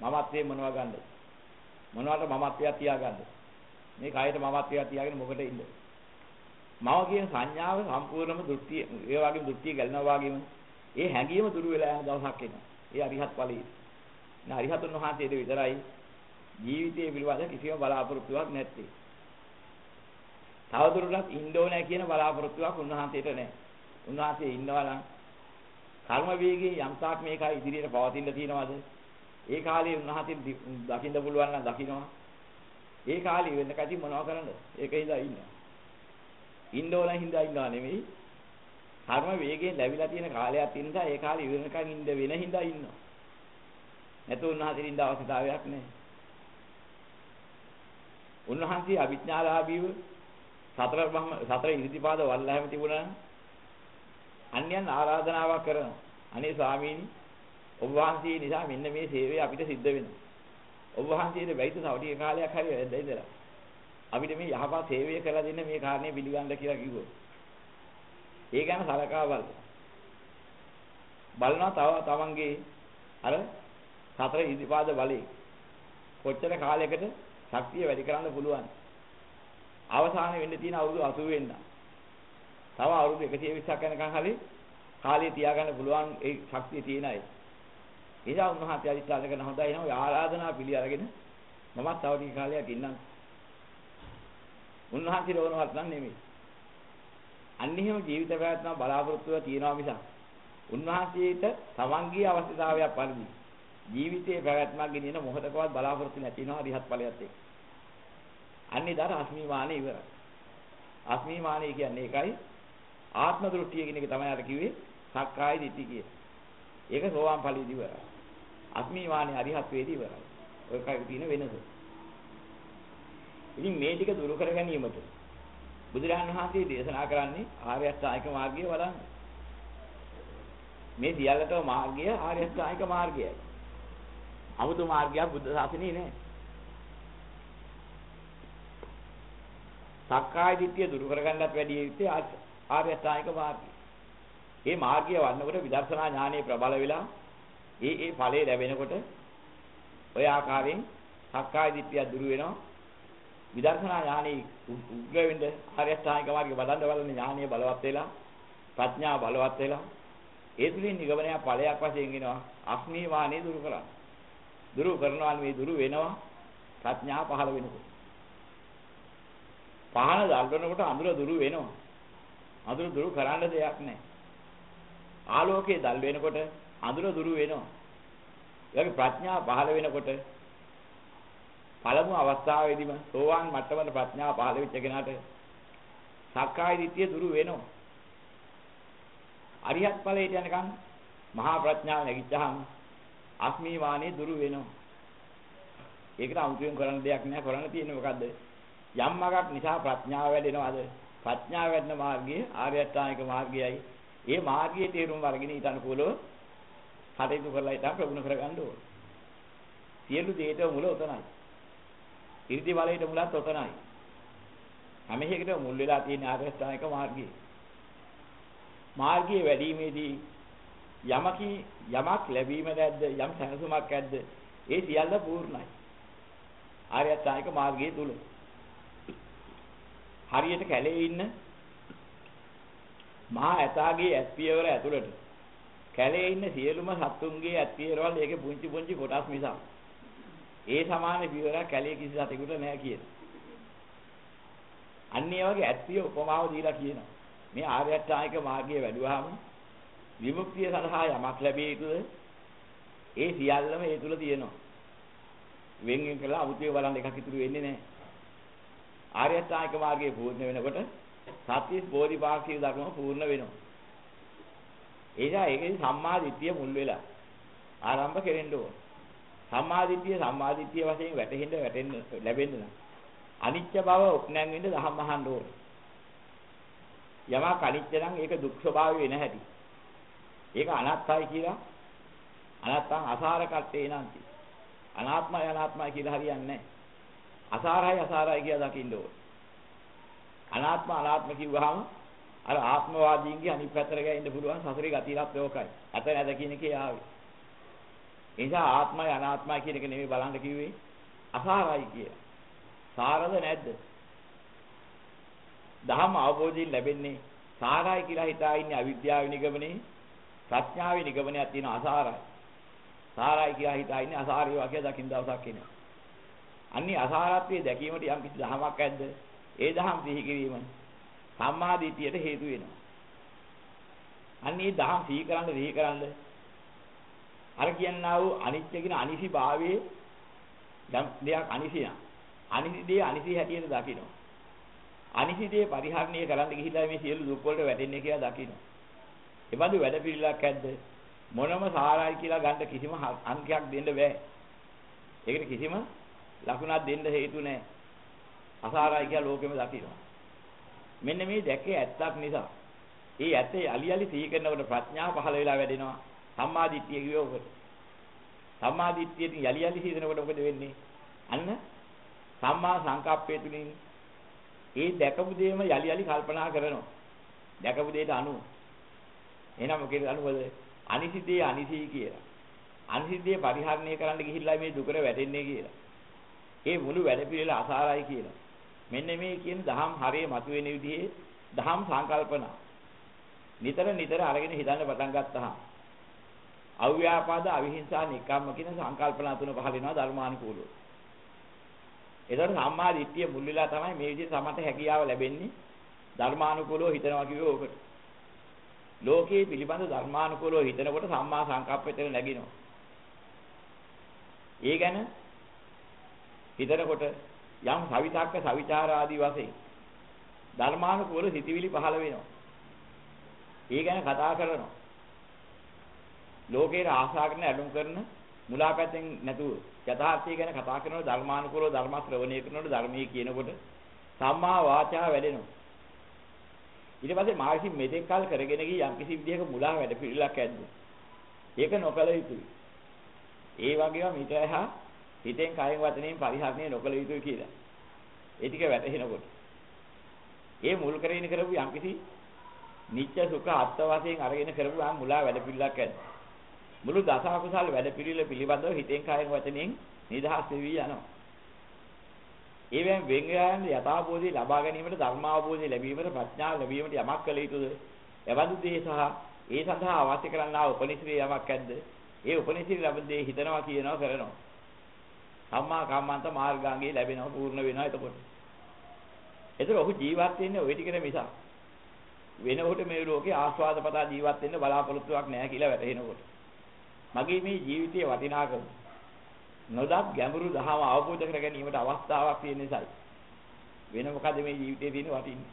මමත්වයේ මොනව ගන්නද? මොනවට මමත්වයක් තියාගන්නද? මේ කයට මමත්වයක් තියාගෙන මොකට ඉන්නද? මම කියන සංඥාව සම්පූර්ණම දෘෂ්ටි ඒ වගේම දෘෂ්ටි ගැලනවා වගේම ඒ හැඟීම දුරු වෙලා යන දවසක් එනවා ඒ අරිහත් ඵලයේ නා අරිහතුන් වහන්සේට විතරයි ජීවිතයේ පිළිබඳ කිසිම බලාපොරොත්තුවක් නැත්තේ තවදුරටත් ඉන්න ඕනේ කියන බලාපොරොත්තුවක් උන්වහන්සේට නැහැ. උන්වහන්සේ ඉන්නවා නම් කර්ම වේගයේ යම්තාක් මේක ඉදිරියට පවතින්න තියනවාද? ඒ කාලේ උන්වහන්සේ දකින්න පුළුවන් නම් දකින්නවා. ඒ කාලේ වෙන්න කටි මොනව කරන්නද? ඒක හින්දා ඉන්නවා. ඉන්න ඕන හින්දා ඉන්නවා නෙමෙයි. කර්ම වේගයෙන් ලැබිලා තියෙන කාලයක් තියෙන නිසා ඒ කාලේ ඉවරනකන් ඉන්න වෙන හින්දා ඉන්නවා. නැතු උන්වහන්සේ ඉන්න අවශ්‍යතාවයක් නැහැ. උන්වහන්සේ අවිඥාලාභීව සතර බ්‍රහ්ම සතර ඉරිදිපාද වල්ලහැම තිබුණා අන්‍යයන් ආරාධනාවක් කරනවා. අනේ ස්වාමීනි ඔබ වහන්සේ නිසා මෙන්න මේ සේවය අපිට සිද්ධ වෙනවා. ඔබ වහන්සේට බැයිද තව ටික කාලයක් හරි වැද්දා ඉඳලා. අපිට මේ යහපත් සේවය කරලා දෙන්න මේ කාරණේ පිළිගන්න කියලා කිව්වොත්. ඒ ගැන සලකා බලන්න. බලනවා තව තමන්ගේ අර සතර ඉදිපාද බලේ කොච්චර කාලයකට ශක්තිය වැඩි කරන්න පුළුවන්ද? අවසාන වෙන්න තියෙන අවුරුදු 80 වෙන්න. තව අවුරුදු 120ක් යනකම් හරි කාලය තියාගන්න පුළුවන් ඒ ශක්තිය තියෙන අය. ඒසා උන්වහන්සේ අදිස්ථාන කරන හොඳයි නෝ ආරාධනා පිළි අරගෙන මමත් තව ටික කාලයක් ඉන්නම්. උන්වහන්සේ රෝණවත් නම් නෙමෙයි. අන්නිහිම ජීවිත පැවැත්ම බලාපොරොත්තුව තියනවා මිසක් උන්වහන්සේට තමන්ගේ අවශ්‍යතාවයක් පරිදි ජීවිතයේ පැවැත්මක් ගෙනියන මොහොතකවත් බලාපොරොත්තු නැති වෙනවා රිහත් ඵලයත් එක්ක. අන්නේතර අස්මිමානෙ ඉවරයි. අස්මිමානෙ කියන්නේ ඒකයි ආත්ම දෘෂ්ටිය කියන එක තමයි අර කිව්වේ සක්කාය දිට්ඨිය කිය. ඒක සෝවාන් ඵලයේදී ඉවරයි. අස්මිමානෙ අරිහත් වේදී ඉවරයි. ඔය කයි තියෙන වෙනස. ඉතින් මේ ටික දුරු කර ගැනීමට බුදුරජාණන් වහන්සේ දේශනා කරන්නේ ආර්ය අෂ්ටාංගික මාර්ගය වඩන්න. මේ සියල්ලටම මාර්ගය ආර්ය අෂ්ටාංගික මාර්ගයයි. 아무තු මාර්ගයක් බුද්ධ ශාසනයේ නෑ. සක්කාය දිට්ඨිය දුරු කරගන්නත් වැඩි යුත්තේ ආර්ය අෂ්ටාංගික මාර්ගය. මේ මාර්ගය වන්නකොට විදර්ශනා ඥානෙ ප්‍රබල වෙලා ඒ ඒ ඵලයේ ලැබෙනකොට ඔය ආකාරයෙන් සක්කාය දිට්ඨිය දුරු වෙනවා. විදර්ශනා ඥානෙ උග්‍ර වෙන්න ආර්ය අෂ්ටාංගික මාර්ගය වඩන්න බලන ඥානෙ බලවත් වෙලා ප්‍රඥා බලවත් වෙලා ඒ තුලින් නිගමනය ඵලයක් වශයෙන් එනවා අස්මී වානේ දුරු කරා. දුරු කරනවා මේ දුරු වෙනවා ප්‍රඥා පහළ වෙනකොට. පහන දල්වනකොට අඳුර දුරු වෙනවා. අඳුර දුරු කරන්න දෙයක් නැහැ. ආලෝකයේ දල් වෙනකොට අඳුර දුරු වෙනවා. ඒ වගේ ප්‍රඥා පහළ වෙනකොට පළමු අවස්ථාවේදීම සෝවාන් මට්ටමට ප්‍රඥා පහළ වෙච්ච කෙනාට සක්කාය දිට්ඨිය දුරු වෙනවා. අරිහත් ඵලයට යනකම් මහා ප්‍රඥාව නැගිච්චාම අස්මී වානේ දුරු වෙනවා. ඒකට අමුතුවෙන් කරන්න දෙයක් නෑ කරන්න තියෙන්නේ මොකද්ද? යම් මගක් නිසා ප්‍රඥාව වැඩෙනවද? ප්‍රඥාව වැඩෙන මාර්ගයේ ආර්ය අෂ්ටාංගික මාර්ගයයි. ඒ මාර්ගයේ තේරුම් අරගෙන ඊට අනුකූලව කටයුතු කරලා ඉතින් ප්‍රගුණ කරගන්න ඕන. සියලු දේට මුල උතනයි. ඉර්ධි බලයට මුලත් උතනයි. හැම එකකටම මුල් වෙලා තියෙන ආර්ය අෂ්ටාංගික මාර්ගය. මාර්ගයේ වැඩිීමේදී යමකි යමක් ලැබීම නැද්ද යම් සැනසුමක් ඇද්ද ඒ සියල්ල පූර්ණයි ආර්ය අෂ්ටාංගික මාර්ගයේ තුල හරියට කැලේ ඉන්න මහා ඇතාගේ ඇස් පියවර ඇතුළට කැලේ ඉන්න සියලුම සත්තුන්ගේ ඇස් පියවරවල ඒකේ පුංචි පුංචි කොටස් මිසක් ඒ සමාන පියවරක් කැලේ කිසි සතෙකුට නැහැ කියන. අන්න ඒ වගේ ඇත්තිය උපමාව දීලා කියනවා. මේ ආර්ය අෂ්ටාංගික මාර්ගයේ වැඩුවාම විමුක්තිය සඳහා යමක් ලැබිය යුතුද? ඒ සියල්ලම ඒ තුල තියෙනවා. වෙන් වෙන් කරලා අමුතිය බලන්න එකක් ඉතුරු වෙන්නේ නැහැ. ආර්ය අෂ්ටාංගික මාර්ගයේ පූර්ණ වෙනකොට සත්‍යස් බෝධිපාක්ෂික ධර්ම පූර්ණ වෙනවා. ඒසා ඒකේ සම්මා දිට්ඨිය මුල් වෙලා ආරම්භ කෙරෙන්න ඕන. සම්මා දිට්ඨිය සම්මා දිට්ඨිය වශයෙන් වැටෙන්න වැටෙන්න ලැබෙන්න නම් අනිත්‍ය බව උපනැන් වෙන්න දහම් අහන්න ඕන. යමක් අනිත්‍ය නම් ඒක දුක් ස්වභාවය වෙන හැටි. ඒක අනාත්මයි කියලා අනාත්මං අසාර කට්ටේ නන්ති. අනාත්මයි අනාත්මයි කියලා හරියන්නේ නැහැ. අසාරයි අසාරයි කියලා දකින්න ඕන. අනාත්ම අනාත්ම කිව්වහම අර ආත්මවාදීන්ගේ අනිත් පැත්තට ගිහින් පුළුවන් සසරේ ගතියවත් ලෝකයි. අත නැද කියන එකේ ආවේ. ඒ නිසා ආත්මයි අනාත්මයි කියන එක නෙමෙයි බලන්න කිව්වේ අසාරයි කියලා. සාරද නැද්ද? දහම අවබෝධයෙන් ලැබෙන්නේ සාරයි කියලා හිතා ඉන්නේ අවිද්‍යාව නිගමනේ ප්‍රඥාවේ නිගමනයක් තියෙන අසාරයි. සාරයි කියලා හිතා ඉන්නේ අසාරය වගේ දකින්න දවසක් එනවා. අන්නේ අසාරත්වයේ දැකීමට යම් කිසි දහමක් ඇද්ද? ඒ දහම් සිහි කිරීම සම්මා දිටියට හේතු වෙනවා. අන්නේ දහම් සිහි කරන්න සිහි කරන්න අර කියන්නා වූ අනිත්‍ය කියන අනිසි භාවයේ යම් දෙයක් අනිසිය. අනිසි දේ අනිසි හැටියට දකිනවා. අනිසි දේ පරිහරණය කරන්න ගිහිල්ලා මේ සියලු දුක් වලට වැටෙන්නේ කියලා දකිනවා. එබඳු වැඩ පිළිලක් ඇද්ද? මොනම සාරයි කියලා ගන්න කිසිම අංකයක් දෙන්න බෑ. ඒකට කිසිම ලකුණක් දෙන්න හේතු නැහැ. අසාරයි කියලා ලෝකෙම දකිනවා. මෙන්න මේ දැකේ ඇත්තක් නිසා. ඒ ඇත්තේ අලි අලි සිහි කරනකොට ප්‍රඥාව පහළ වෙලා වැඩෙනවා. සම්මා දිට්ඨිය කියව ඔබට. සම්මා දිට්ඨියෙන් යලි යලි සිහිනකොට මොකද වෙන්නේ? අන්න සම්මා සංකප්පය තුලින් ඒ දැකපු දෙයම යලි යලි කල්පනා කරනවා. දැකපු දෙයට අනුව. එහෙනම් මොකේද අනුවද? අනිසිතේ අනිසී කියලා. අනිසිතේ පරිහරණය කරන්න ගිහිල්ලා මේ දුකට වැටෙන්නේ කියලා. ඒ මුළු වැඩ පිළිවෙල අසාරයි කියලා. මෙන්න මේ කියන දහම් හරිය මතුවෙන විදිහේ දහම් සංකල්පනා. නිතර නිතර අරගෙන හිතන්න පටන් ගත්තාම අව්‍යාපාද අවිහිංසා නිකම්ම කියන සංකල්පනා තුන පහල වෙනවා ධර්මානුකූලව. ඒතර සම්මා දිට්ඨිය මුල් වෙලා තමයි මේ විදිහට සමත හැකියාව ලැබෙන්නේ ධර්මානුකූලව හිතනවා කිව්වේ ඕකට. ලෝකයේ පිළිබඳ ධර්මානුකූලව හිතනකොට සම්මා සංකප්පෙතර නැගිනවා. ඒ ගැන හිතනකොට යම් සවිතක්ක සවිචාර ආදී වශයෙන් ධර්මානුකූල සිතිවිලි පහළ වෙනවා. ඒ ගැන කතා කරනවා. ලෝකේ ආශා කරන අඳුම් කරන මුලාපැත්තෙන් නැතුව යථාර්ථය ගැන කතා කරනකොට ධර්මානුකූලව ධර්ම ශ්‍රවණය කරනකොට ධර්මයේ කියනකොට සම්මා වාචා වැඩෙනවා. ඊට පස්සේ මා විසින් මෙතෙක් කල් කරගෙන ගිය යම් කිසි විදිහක මුලා වැඩ පිළිලක් ඇද්ද? ඒක නොකල යුතුයි. ඒ වගේම මිට එහා හිතෙන් කයෙන් වචනයෙන් පරිහරණය නොකළ යුතුයි කියලා. ඒ ටික වැටහෙනකොට. ඒ මුල් කරගෙන කරපු යම් කිසි නිත්‍ය සුඛ අත්ත වශයෙන් අරගෙන කරපු ආ මුලා වැඩ පිළිලක් ඇද්ද? මුළු දස අකුසල් වැඩ පිළිවෙල පිළිබඳව හිතෙන් කයෙන් වචනෙන් නිදහස් වෙවි යනවා. ඒවෙන් වෙන් යන යථාබෝධය ලබා ගැනීමට ධර්මාවබෝධය ලැබීමට ප්‍රඥාව ලැබීමට යමක් කළ යුතුද? එවඳු දේ සහ ඒ සඳහා අවශ්‍ය කරන්නා උපනිශ්‍රේ යමක් ඇද්ද? ඒ උපනිශ්‍රේ ලැබෙන දේ හිතනවා කියනවා කරනවා. සම්මා කම්මන්ත මාර්ගාංගේ ලැබෙනවා පූර්ණ වෙනවා එතකොට. ඒතර ඔහු ජීවත් වෙන්නේ ওই ටිකේ මිසක් වෙනකොට මේ ලෝකේ ආස්වාදපතා ජීවත් වෙන්න බලාපොරොත්තුවක් නැහැ කියලා වැටහෙනකොට. මගේ මේ ජීවිතයේ වටිනාකම නොදත් ගැඹුරු දහම අවබෝධ කර ගැනීමට අවස්ථාවක් තියෙන නිසායි. වෙන මොකද මේ ජීවිතයේ තියෙන වටින්නේ?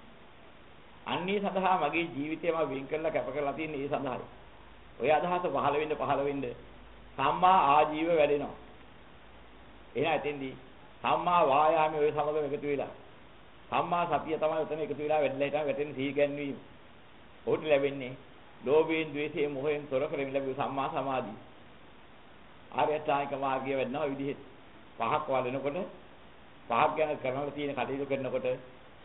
අන්නේ සඳහා මගේ ජීවිතයම වෙන් කරලා කැප කරලා තියෙන ඒ සඳහායි. ඔය අදහස පහළ වෙන්න පහළ වෙන්න සම්මා ආජීව වැඩෙනවා. එහෙනම් එතෙන්දී සම්මා වායාමයේ ඔය සමගම එකතු වෙලා සම්මා සතිය තමයි උතන එකතු වෙලා වැඩිලා හිටන් වැටෙන සිහි ගැන්වීම. ඔහුට ලැබෙන්නේ ලෝභයෙන්, ද්වේෂයෙන්, මොහයෙන් තොර කරමින් ලැබූ සම්මා සමාධිය. ආර්යචායක මාර්ගය වෙන්නා විදිහට පහක් වඩනකොට පහක් ගැන කරනකොට තියෙන කටයුතු කරනකොට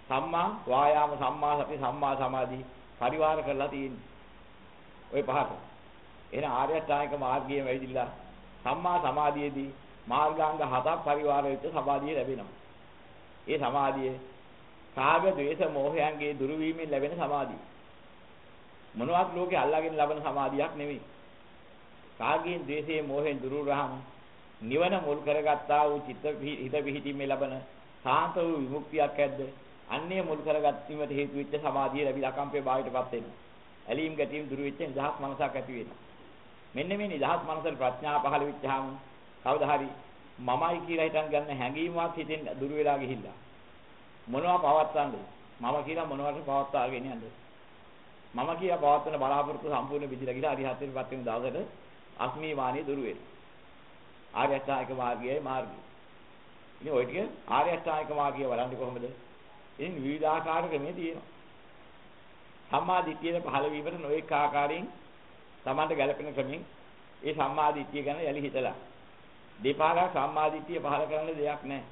සම්මා වායාම සම්මා සති සම්මා සමාධි පරිවාර කරලා තියෙන්නේ. ওই පහට. එහෙනම් ආර්යචායක මාර්ගයේ වැඩිලා සම්මා සමාධියේදී මාර්ගාංග හතක් පරිවාර වෙච්ච සමාධිය ලැබෙනවා. ඒ සමාධිය කාම ද්වේෂ මෝහයන්ගේ දුරු වීමෙන් ලැබෙන සමාධිය. මොනවත් ලෝකේ අල්ලාගෙන ලබන සමාධියක් නෙවෙයි. රාගයෙන්, ద్వේෂයෙන්, මෝහයෙන් දුරු වුනහම නිවන මුල් කරගත්තා වූ චිත්ත හිත පිහිටීමේ ලබන සාන්ත වූ විමුක්තියක් ඇද්ද? අන්නේ මුල් කරගත්තීමට හේතු වෙච්ච සමාධිය ලැබිලා අකම්පේ භාවයටපත් වෙනවා. ඇලීම් ගැටීම් දුරු වෙච්ච නිදහස් මනසක් ඇති වෙනවා. මෙන්න මේ නිදහස් මනසට ප්‍රඥා පහළ වෙච්චාම කවදා හරි මමයි කියලා හිතන් ගන්න හැඟීමවත් හිතෙන් දුරු වෙලා ගිහිල්ලා මොනවා පවත්තන්නද මම කියලා මොනවට පවත්වාගෙන යන්නද මම කියලා පවත්වන බලාපොරොත්තු සම්පූර්ණ විදිහට ගිහලා අරිහත්ත්වයටපත් වෙන දවසට අස්මී වාණිය දුරු වෙනවා ආර්ය අෂ්ටාංගික මාර්ගයයි මාර්ගය. ඉතින් ඔය ටික ආර්ය අෂ්ටාංගික මාර්ගය වඩන්නේ කොහොමද? ඉතින් විවිධාකාර ක්‍රමේ තියෙනවා. සම්මා දිට්ඨියේ පහළ වීමට නොඑක ආකාරයෙන් Tamanට ගැළපෙන ක්‍රමෙන් ඒ සම්මා දිට්ඨිය ගැන යලි හිතලා. දෙපාරක් සම්මා දිට්ඨිය පහළ කරන්න දෙයක් නැහැ.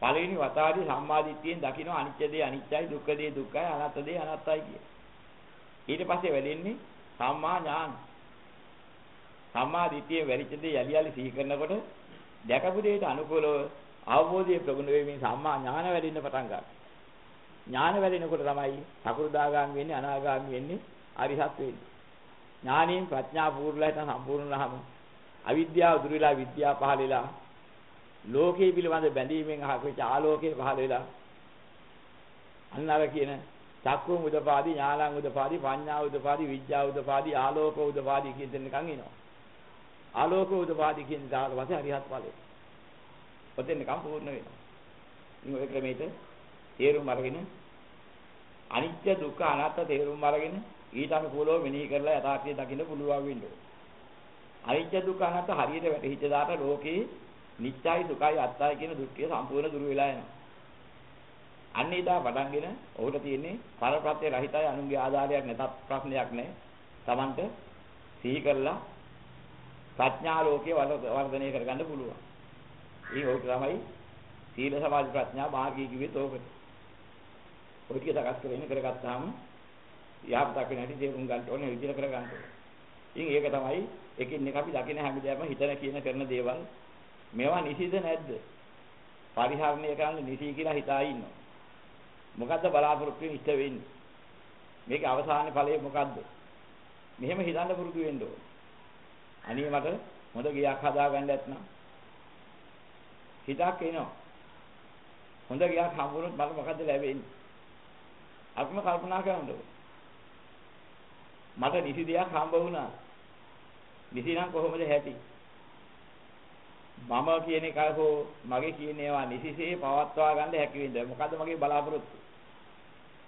පළවෙනි වතාවේදී සම්මා දිට්ඨියෙන් දකින්න අනිත්‍ය දේ අනිත්‍යයි දුක්ඛ දේ දුක්ඛයි අනාත්ම දේ අනාත්තයි කිය. ඊට පස්සේ වෙලෙන්නේ සම්මා ඥාන. සම්මා දිට්ඨිය වෙරිච්ච දේ යලි යලි සිහි කරනකොට දැකපු දෙයට අනුකූලව අවබෝධයේ ප්‍රගුණ වෙමින් සම්මා ඥාන වැඩෙන්න පටන් ගන්නවා. ඥාන වැඩෙනකොට තමයි සකෘදාගාමී වෙන්නේ අනාගාමී වෙන්නේ අරිහත් වෙන්නේ. ඥානයෙන් ප්‍රඥා පූර්ණලා හිටන් සම්පූර්ණ වුණාම අවිද්‍යාව දුර වෙලා විද්‍යාව පහළ වෙලා ලෝකයේ පිළිබඳ බැඳීමෙන් අහකෙච්ච ආලෝකයේ පහළ වෙලා අන්න අර කියන චක්කුම් උදපාදි ඥානං උදපාදි පඤ්ඤා උදපාදි විද්‍යා උදපාදි ආලෝක උදපාදි කියන දෙන්නකන් එනවා. ආලෝක උදපාදි කියන දාට පස්සේ හරිහත් ඵලෙ ඔතෙන් නිකම් පූර්ණ වෙනවා. ඉතින් ඔය ක්‍රමයට තේරුම් අරගෙන අනිත්‍ය දුක්ඛ අනාත්ම තේරුම් අරගෙන ඊට අනුකූලව මෙනෙහි කරලා යථාර්ථය දකින්න පුළුවන් වෙන්න ඕනේ. අනිත්‍ය දුක්ඛ අනාත්ම හරියට වැටහිච්ච දාට ලෝකේ නිත්‍යයි සුඛයි අත්තයි කියන දුක්ඛය සම්පූර්ණ දුරු වෙලා යනවා. අන්න ඒදා පටන්ගෙන ඔහුට තියෙන්නේ පරප්‍රත්‍ය රහිතයි අනුන්ගේ ආධාරයක් නැතත් ප්‍රශ්නයක් නැහැ. Tamanට සිහි කරලා ප්‍රඥා ලෝකේ වර්ධනය කරගන්න පුළුවන්. ඒ ඔය තමයි සීල සමාධි ප්‍රඥා මාර්ගී කිව්වෙත් ඕකට. ඔය ටික සකස් කරගෙන කරගත්තාම යහපතක් වෙන හැටි තේරුම් ගන්න ඕනේ විදිහට කරගන්න ඕනේ. ඉතින් ඒක තමයි එකින් එක අපි දකින හැමදේම හිතන කියන කරන දේවල් මේවා නිසිද නැද්ද? පරිහරණය කරන්න නිසි කියලා හිතා ඉන්නවා. මොකද්ද බලාපොරොත්තු වෙන්නේ ඉෂ්ට වෙන්නේ? මේකේ අවසාන ඵලය මොකද්ද? මෙහෙම හිතන්න පුරුදු වෙන්න ඕන. අනේ මට හොඳ ගියක් හදාගන්න නැත්නම් හිතක් එනවා. හොඳ ගියක් හම්බුනොත් මට මොකද්ද ලැබෙන්නේ? අපිම කල්පනා කරන්න ඕන. මට නිසි දෙයක් හම්බ වුණා. නිසි නම් කොහොමද හැටි? මම කියන එක හෝ මගේ කියන ඒවා නිසිසේ පවත්වා ගන්න හැකි වෙන්නේ. මොකද්ද මගේ බලාපොරොත්තු?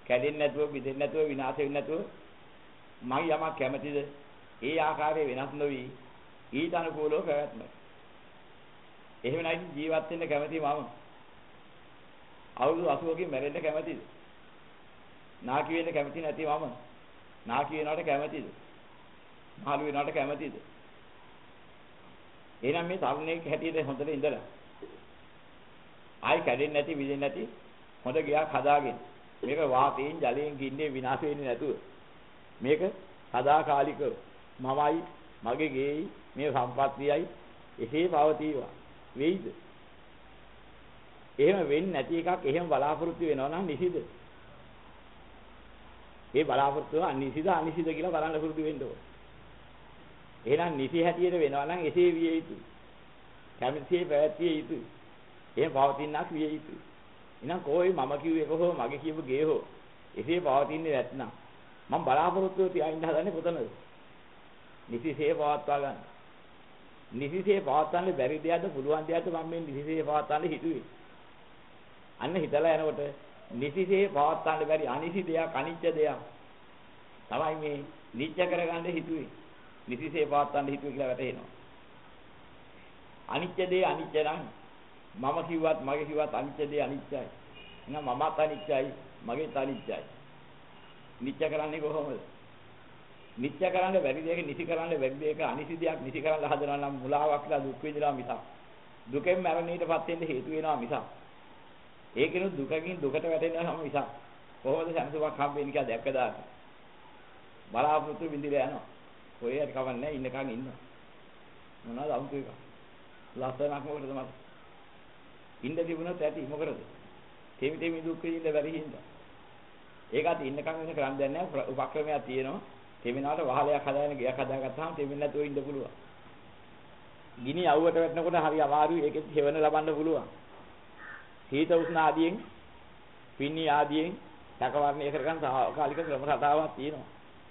කැඩෙන්නේ නැතුව, බිඳෙන්නේ නැතුව, විනාශ වෙන්නේ නැතුව මම යමක් කැමතිද? ඒ ආකාරයේ වෙනස් නොවි ඊට අනුකූලව පැවැත්ම. එහෙම නැති ජීවත් වෙන්න කැමති මම. අවුරුදු 80කින් මැරෙන්න කැමතිද? නාකි වෙන්න කැමති නැති මම. නාකි වෙනවට කැමතිද? මහලු වෙනවට කැමතිද? එහෙනම් මේ තරුණයෙක් හැටියට හොඳට ඉඳලා ආයි කැඩෙන්නේ නැති විදෙන්නේ නැති හොඳ ගයක් හදාගෙන මේක වාතයෙන් ජලයෙන් ගින්නේ විනාශ වෙන්නේ නැතුව මේක සදාකාලිකව මමයි මගේ ගේයි මේ සම්පත්තියයි එසේ පවතිවා වෙයිද එහෙම වෙන්නේ නැති එකක් එහෙම බලාපොරොත්තු වෙනවා නම් නිසිද ඒ බලාපොරොත්තුව අනිසිද අනිසිද කියලා බලන්න පුරුදු වෙන්න ඕනේ එහෙනම් නිසි හැටියට වෙනවා නම් එසේ විය යුතුයි. කැමැතිසේ පැවැත්විය යුතුයි. එහෙම පවතිනක් විය යුතුයි. එහෙනම් කොයි මම කිව්ව එක හෝ මගේ කියපු ගේ හෝ එසේ පවතින්නේ නැත්නම් මම බලාපොරොත්තු තියාගෙන හදන්නේ කොතනද? නිසිසේ පවත්වා ගන්න. නිසිසේ පවත්වන්න බැරි දෙයක්ද පුළුවන් දෙයක්ද මම මේ නිසිසේ පවත්වන්න හිතුවේ. අන්න හිතලා යනකොට නිසිසේ පවත්වන්න බැරි අනිසි දෙයක් අනිත්‍ය දෙයක් තමයි මේ නිත්‍ය කරගන්න හිතුවේ. නිසිසේ පවත්වන්න හිතුව කියලා වැටහෙනවා. අනිත්‍ය දේ අනිත්‍ය නම් මම කිව්වත් මගේ කිව්වත් අනිත්‍ය දේ අනිත්‍යයි. එහෙනම් මමත් අනිත්‍යයි මගේත් අනිත්‍යයි. නිත්‍ය කරන්නේ කොහොමද? නිත්‍ය කරන්න බැරි දෙයක නිසි කරන්න බැරි දෙයක අනිසි දෙයක් නිසි කරන්න හදනවා නම් මුලාවක්ලා දුක් විඳිනවා මිසක්. දුකෙන් මරණයටපත් වෙන්න හේතු වෙනවා මිසක්. ඒකිනු දුකකින් දුකට වැටෙනවා මිසක්. කොහොමද සංසුවක් හම්බෙන්නේ කියලා දැක්කදාට. බලාපොරොත්තු විඳිලා යනවා. කොහේ හරි කවන්නේ ඉන්නකන් ඉන්නවා. මොනවද අමුතු එක. ලස්සනක් මොකටද මට? ඉන්න තිබුණොත් ඇති මොකටද? තෙමි තෙමි දුක් විඳින්න බැරි හින්දා. ඒකත් ඉන්නකන් වෙන කරන් දෙන්නේ නැහැ උපක්‍රමයක් තියෙනවා. තෙමිනාට වහලයක් හදාගෙන ගියක් හදාගත්තාම තෙමින් නැතුව ඉන්න පුළුවන්. ගිනි අවුවට වැටෙනකොට හරි අමාරුයි ඒකෙත් හේවන ලබන්න පුළුවන්. හීත උෂ්ණ ආදියෙන් පින්නි ආදියෙන් සැකවර්ණය කරගන්න තාවකාලික ක්‍රම රටාවක් තියෙනවා.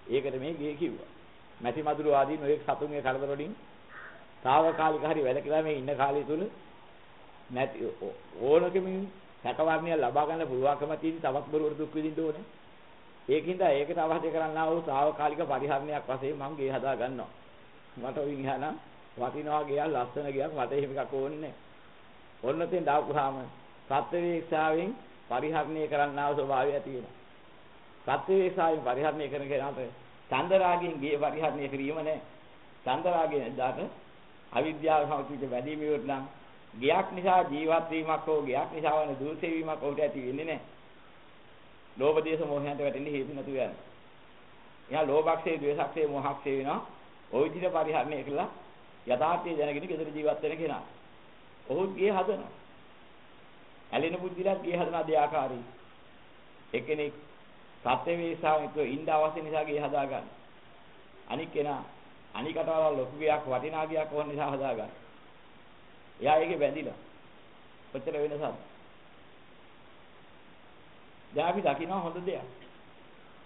ඒකට මේ ගේ කිව්වා. මැටි මදුරු ආදී නොයෙක් සතුන්ගේ කරදර වලින් తాවකාලික හරි වැළකීලා මේ ඉන්න කාලය තුල නැති ඕනකමින් සැකවර්ණය ලබා ගන්න පුළුවන්කම තියෙන තවත් බරුවට දුක් විඳින්න ඕනේ. ඒකින්ද ඒකට අවශ්‍ය කරන්නා වූ తాවකාලික පරිහරණයක් වශයෙන් මම ගේ හදා ගන්නවා. මට වින් එහානම් වටිනවා ගියක් ලස්සන ගියක් මට එහෙම එකක් ඕනේ නැහැ. ඔන්න තෙන් දාපුවාම සත්වේක්ෂාවෙන් පරිහරණය කරන්නා වූ ස්වභාවය ඇති වෙනවා. සත්වේක්ෂාවෙන් පරිහරණය කරන කෙනාට චන්දරාගයෙන් ගේ පරිහරණය කිරීම නැහැ. චන්දරාගයෙන් දාට අවිද්‍යාව සමතුලිත වැඩි මියොත් නම් ගයක් නිසා ජීවත් වීමක් හෝ ගයක් නිසා වන දුර්සේ වීමක් ඔහුට ඇති වෙන්නේ නැහැ. ලෝභ දේශ මොහයන්ට වැටෙන්නේ හේතු නැතුව යනවා. එයා ලෝභක්ෂේ, ද්වේෂක්ෂේ, මොහක්ෂේ වෙනවා. ওই විදිහට පරිහරණය කළා යථාර්ථය දැනගෙන ගෙදර ජීවත් වෙන කෙනා. ඔහුත් ගේ හදනවා. ඇලෙන බුද්ධිලත් ගේ හදන අධ්‍යාකාරී. එක්කෙනෙක් සත්‍ය වේසාවිතව ඉන්න අවශ්‍ය නිසා ගේ හදා ගන්න. අනික් කෙනා අනිකට වල ලොකු ගයක් වටිනා ගයක් ඕන නිසා හදා ගන්න. එයා ඒකේ බැඳිලා. කොච්චර වෙනසක්ද? දැන් අපි දකිනවා හොඳ දෙයක්.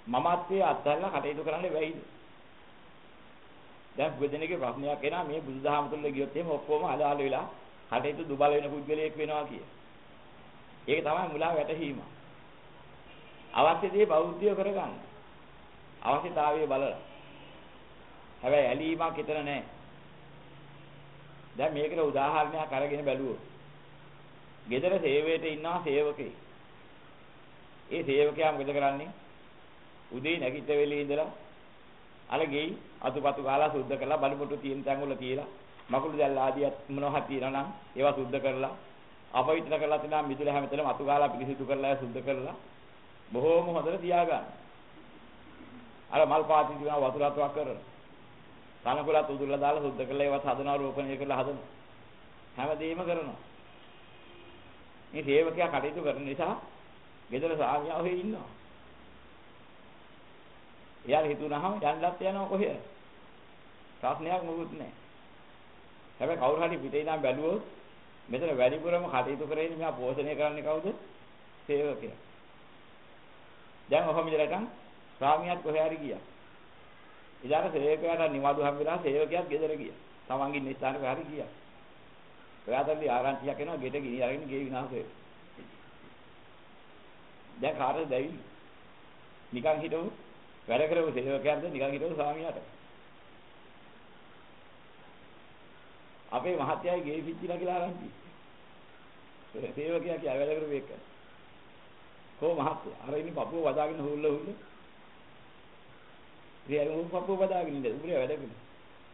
මමත්වයේ අත්හැරලා කටයුතු කරන්න බැයිද? දැන් බුදුදෙනගේ ප්‍රශ්නයක් එනවා මේ බුදුදහම තුළ ගියොත් එහෙම ඔක්කොම අදාළ වෙලා කටයුතු දුබල වෙන පුද්ගලයෙක් වෙනවා කිය. ඒක තමයි මුලා වැටහීම. අවශ්‍ය දේ බෞද්ධය කරගන්න. අවශ්‍යතාවය බලලා. හැබැයි ඇලීමක් හිතන නැහැ. දැන් මේකට උදාහරණයක් අරගෙන බැලුවොත්. ගෙදර සේවයට ඉන්නවා සේවකෙක්. ඒ සේවකයා මොකද කරන්නේ? උදේ නැගිට වෙලේ ඉඳලා අර ගෙයි අතුපතු ගාලා සුද්ධ කරලා බලපොටු තියෙන තැන් වල තියලා මකුළු දැල් ආදියත් මොනවා තියෙනවා නම් ඒවා සුද්ධ කරලා අපවිත්‍ර කරලා තිනා මිදුල හැමතැනම අතු ගාලා පිරිසිදු කරලා සුද්ධ කරලා බොහෝම හොඳට තියාගන්න. අර මල් පාති දිනා වතුර අතුවක් කරන. තනකොළත් උදුරලා දාලා සුද්ධ කරලා ඒවත් හදනවා රෝපණය කරලා හදනවා. හැමදේම කරනවා. මේ සේවකයා කටයුතු කරන නිසා ගෙදර සාමියා ඔහේ ඉන්නවා. එයාට හිතුනහම යන්නත් යනවා කොහෙද? ප්‍රශ්නයක් මොකුත් නැහැ. හැබැයි කවුරු හරි පිටේ ඉඳන් බැලුවොත් මෙතන වැඩිපුරම කටයුතු කරන්නේ මෙයා පෝෂණය කරන්නේ කවුද? සේවකයා. දැන් ඔහොම ඉඳලාටන් ස්වාමියාත් කොහේ හරි ගියා. ඉදාට සේවකයාට නිවාඩු හම්බෙලා සේවකයාත් ගෙදර ගියා. තමන්ගේ නිස්සාරේ හරි ගියා. ඔයාටලි ආරංචියක් එනවා ගෙට ගිනි අරගෙන ගේ විනාශ වෙනවා. දැන් කාටද දැවිලි? නිකන් හිටවු වැඩ කරපු සේවකයන්ද නිකන් හිටපු ස්වාමියාට. අපේ මහත්යයි ගේ පිච්චිලා කියලා ආරංචි. සේවකයා කියලා වැඩ කරපු එක. කො මහත්ය අර ඉන්නේ පපුව වදාගෙන හුල්ල හුල්ල. ඉතින් උන් පපුව වදාගෙන ඉන්නේ උඹේ වැඩ කරන.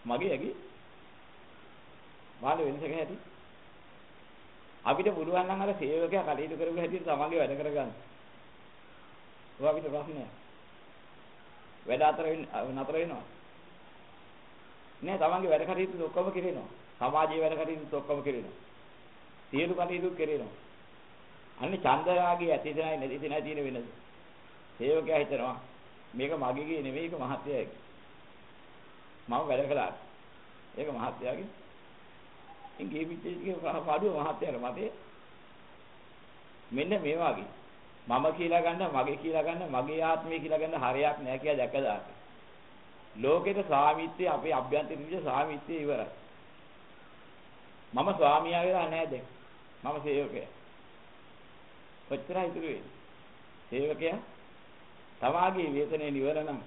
මගේ ඇගේ මාළු වෙනසක හැටි. අපිට පුළුවන් නම් අර සේවකයා කටයුතු කරපු හැටියට තමන්ගේ වැඩ කරගන්න. ඔය අපිට ප්‍රශ්නයක්. වැඩ අතර නතර වෙනවා. නෑ තමන්ගේ වැඩ කටයුතු ඔක්කොම කෙරෙනවා. සමාජයේ වැඩ කටයුතු ඔක්කොම කෙරෙනවා. සියලු කටයුතු කෙරෙනවා. අන්නේ චන්දරාගේ ඇති දෙනයි නැති දෙනයි තියෙන වෙනස. සේවකයා හිතනවා මේක මගේගේ නෙවෙයි ඒක මහත්යගේ. මම වැඩ කළා. ඒක මහත්යාගේ. ඉතින් ගේ පිටියේ පාඩුව මහත්යාට මතේ. මෙන්න මේ වගේ මම කියලා ගන්න මගේ කියලා ගන්න මගේ ආත්මය කියලා ගන්න හරයක් නෑ කියලා දැකලා ලෝකෙට සාමිත්‍ය අපේ අභ්‍යන්තරික විදිහ සාමිත්‍ය ඉවරයි මම ස්වාමියා වෙලා නෑ දැන් මම සේවකයා කොච්චරයි ඉතුරු වෙන්නේ සේවකයා තමාගේ වේතනේ නිවන නම්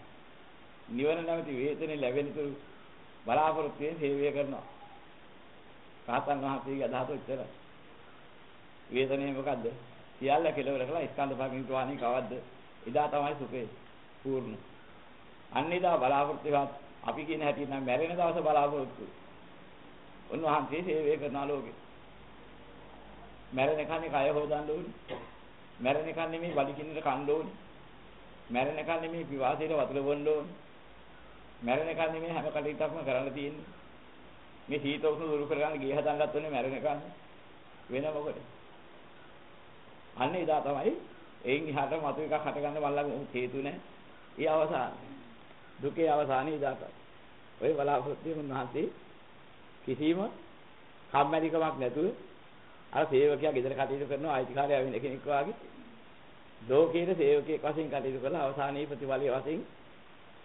නිවන නැමැති වේතනේ ලැබෙන තුරු බලාපොරොත්තු වෙන සේවය කරනවා රහතන් වහන්සේගේ අදහස උච්චරයි වේතනේ මොකද්ද සියල්ල කෙලවර කළා ස්කන්ධ පරිණිරවාණී කවද්ද? එදා තමයි සුඛේ පූර්ණ. අන්න එදා බලාපොරොත්තුවත් අපි කියන හැටි නම් මැරෙන දවස බලාපොරොත්තු. උන්වහන්සේ සේවය කරන ලෝකේ. මැරෙන කන්නේ කය හොදන්න ඕනේ. මැරෙන කන්නේ මේ බඩ කින්නට කන්න ඕනේ. මැරෙන කන්නේ මේ පිවාසයට වතුර බොන්න ඕනේ. මැරෙන එක නෙමෙයි හැම කටයුත්තක්ම කරන්න තියෙන්නේ. මේ සීත උෂ්ණ දුරු කරගන්න ගේ හදන්නත් ඕනේ මැරෙන එක වෙන මොකද? අන්න එදා තමයි එයින් එහාට මතු එකක් හට ගන්න මල්ලා හේතු නැහැ. ඒ අවසාන. දුකේ අවසානයේ එදා තමයි. ඔය බලාපොරොත්තු වුණාන්සේ කිසිම කම්මැලිකමක් නැතුව අර සේවකයා ගෙදර කටයුතු කරන අයිතිකාරයා වෙන කෙනෙක් වාගේ ලෝකයේ සේවකයෙක් වශයෙන් කටයුතු කරලා අවසානයේ ප්‍රතිඵලයේ වශයෙන්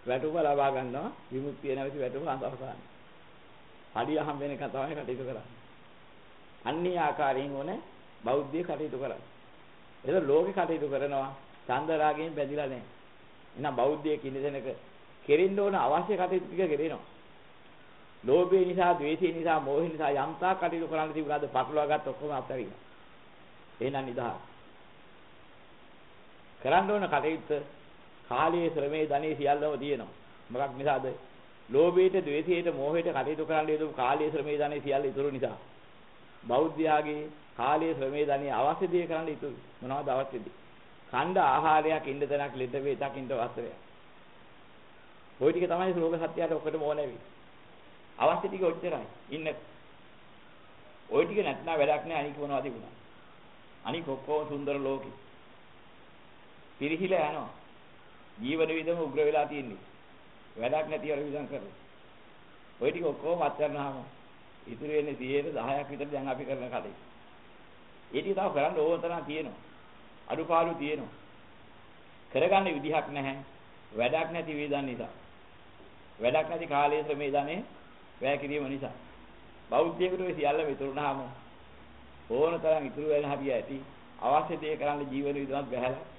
වැටුප ලබා ගන්නවා විමුක්තිය නැවති වැටුප අවසානයේ. හරිය හම් වෙනකන් තමයි කටයුතු කරන්නේ. අන්නේ ආකාරයෙන් ඕනේ බෞද්ධය කටයුතු කරන්නේ. ඒක ලෝකේ කටයුතු කරනවා චන්ද රාගයෙන් බැඳිලා නැහැ. එහෙනම් බෞද්ධයෙක් ඉන්න තැනක කෙරෙන්න ඕන අවශ්‍ය කටයුතු ටික කෙරෙනවා. ලෝභය නිසා, ද්වේෂය නිසා, මෝහය නිසා යම්තා කටයුතු කරන්න තිබුණාද පටලවා ගත්ත ඔක්කොම අත්හැරිනවා. එහෙනම් නිදහස්. කරන්න ඕන කටයුත්ත කාලයේ ශ්‍රමයේ ධනෙ සියල්ලම තියෙනවා. මොකක් නිසාද? ලෝභයට, ද්වේෂයට, මෝහයට කටයුතු කරන්න යොදපු කාලයේ ශ්‍රමයේ ධනෙ සියල්ල ඉතුරු නිසා. බෞද්ධයාගේ කාලයේ ශ්‍රමයේ ධනෙ අවශ්‍ය දේ කරන්න ඉතුරු. මොනවද අවශ්‍ය දේ? ඛණ්ඩ ආහාරයක් ඉන්න තැනක් ලෙඩ වේතක් ඉන්න වස්ත්‍රයක්. ওই ටික තමයි ශ්ලෝක සත්‍යයට ඔක්කොටම ඕනේ වෙන්නේ. අවශ්‍ය ටික ඔච්චරයි. ඉන්න. ওই ටික නැත්නම් වැඩක් නෑ අනික මොනවද තිබුණා. අනික ඔක්කොම සුන්දර ලෝකෙ. පිරිහිලා යනවා. ජීවන විදම උග්‍ර වෙලා තියෙන්නේ. වැඩක් නැති අර විඳන් කරලා. ওই ටික ඔක්කොම අත්හැරනහම ඉතුරු වෙන්නේ 10ක් විතර දැන් අපි කරන කඩේ. ඒ ටික තව කරන්න ඕන තරම් තියෙනවා. අඩුපාඩු තියෙනවා. කරගන්න විදිහක් නැහැ. වැඩක් නැති වේදන් නිසා. වැඩක් නැති කාලයේ ශ්‍රමේ ධනේ වැය කිරීම නිසා. බෞද්ධයෙකුට ඔය සියල්ල විතුරුනහම ඕන තරම් ඉතුරු වෙන හරිය ඇති. අවශ්‍ය දේ කරන්න ජීවන විදමත් බහැලා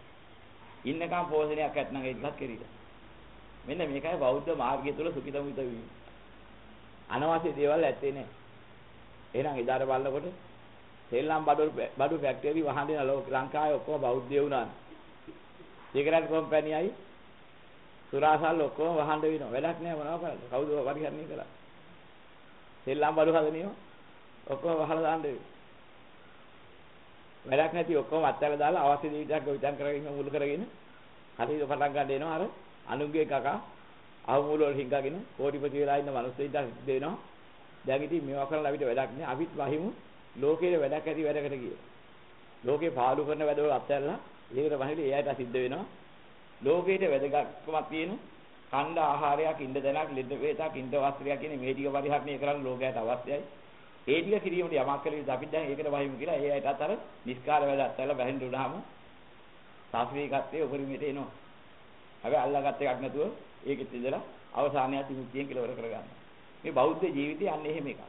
ඉන්නකම් පෝෂණයක් ඇත්නම් ඒකත් කෙරීලා. මෙන්න මේකයි බෞද්ධ මාර්ගය තුළ සුඛිතමිත වීම. අනවශ්‍ය දේවල් ඇත්තේ නැහැ. එහෙනම් ඉදාර බලනකොට සෙල්ලම් බඩු බඩු ෆැක්ටරි වහන් දෙන ලංකාවේ ඔක්කොම බෞද්ධයෝ වුණා. සිගරට් කම්පැනියයි සුරාසල් ඔක්කොම වහන්න වෙනවා. වැඩක් නෑ මොනව කරන්නේ? කවුද පරිහරණය කරන්නේ? සෙල්ලම් බඩු හදනියෝ ඔක්කොම වහලා දාන්න වෙනවා. වැඩක් නැති ඔක්කොම අත්හැරලා දාලා අවශ්‍ය දේ විතරක් විතර කරගෙන මුල් කරගෙන හරියට පටන් ගන්න එනවා අර අනුන්ගේ කකා අවමූල වල හිඟගෙන කෝටිපති වෙලා ඉන්න මිනිස්සුන්ට දෙනවා. දැන් ඉතින් මේවා කරලා අපිට වැඩක් නෑ. අපිත් වහිමු ලෝකේ වැඩක් ඇති වැඩකට ගියේ. ලෝකේ පාලු කරන වැඩවල අත්හැරලා ඒකට වහිලා එයාට සිද්ධ වෙනවා. ලෝකේට වැදගත්කමක් තියෙන කණ්ඩ ආහාරයක් ඉන්න දැනක් ලෙඩ වේතක් ඉන්න වස්ත්‍රයක් කියන මේ ටික පරිහරණය කරන්න ලෝකයට අවශ්‍යයි. ඒ ටික කිරීමට යමක් කළ යුතු අපි දැන් ඒකට වහිමු කියලා ඒ අයටත් අර නිස්කාර වැඩ අත්හැරලා බැහැඳ උනහම සාස්ත්‍රීයකත්වයේ උපරිමයට එනවා. හැබැයි අල්ලාගත් එකක් නැතුව ඒකෙත් ඉඳලා අවසානයේ විමුක්තියෙන් කෙලවර කරගන්න. මේ බෞද්ධ ජීවිතය අන්න එහෙම එකක්.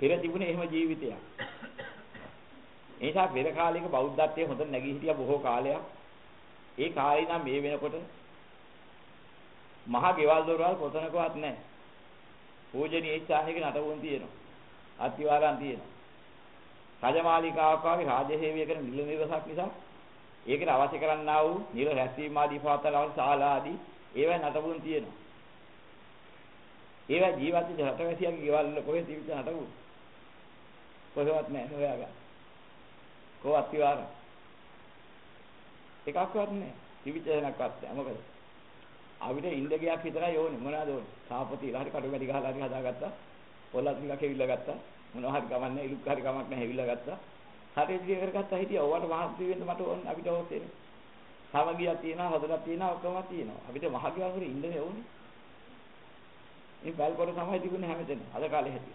පෙර තිබුණේ එහෙම ජීවිතයක්. ඒ නිසා පෙර කාලයක බෞද්ධත්වයේ හොඳ නැගී හිටියා බොහෝ කාලයක්. ඒ කාලේ නම් මේ වෙනකොට මහා ගෙවල් දොරවල් කොතනකවත් නැහැ. පූජනීය ස්ථානයක නටබුන් තියෙනවා. අතිවාරම් තියෙනවා. රජමාලිකාවක් වගේ රාජසේවය කරන නිල නිවසක් නිසා ඒකට අවශ්‍ය කරන්නා වූ නිල රැස්වීම ආදී පවත්වන ශාලා ආදී ඒවා නටබුන් තියෙනවා. ඒවා ජීවත් වෙච්ච රටවැසියන්ගේ ගෙවල් වල කොහෙද තිබිච්ච නටබුන්? කොහෙවත් නැහැ හොයාගන්න. කොහොත් අතිවාරම්. එකක්වත් නැහැ. තිබිච්ච දෙනක්වත් නැහැ. මොකද? අපිට ඉන්න ගයක් විතරයි ඕනේ. මොනවද ඕනේ? සාපතිලා හරි කඩු වැඩි ගහලා හරි හදාගත්තා. පොල්ලත් ටිකක් හෙවිල්ලා ගත්තා. මොනවා හරි කමන්නේ ඉලුක් හරි කමක් නැහැ හෙවිල්ලා ගත්තා. හරියට දිය කරගත්තා හිටියා. ඕවට මහත්ති වෙන්න මට ඕන අපිට ඕනේ. සමගියක් තියෙනවා, හදලා තියෙනවා, ඔක්කොම තියෙනවා. අපිට මහගියවරු ඉන්නේ ඕනේ. මේ බල්කොට තමයි තිබුණේ හැමතැනම. අද කාලේ හැටි.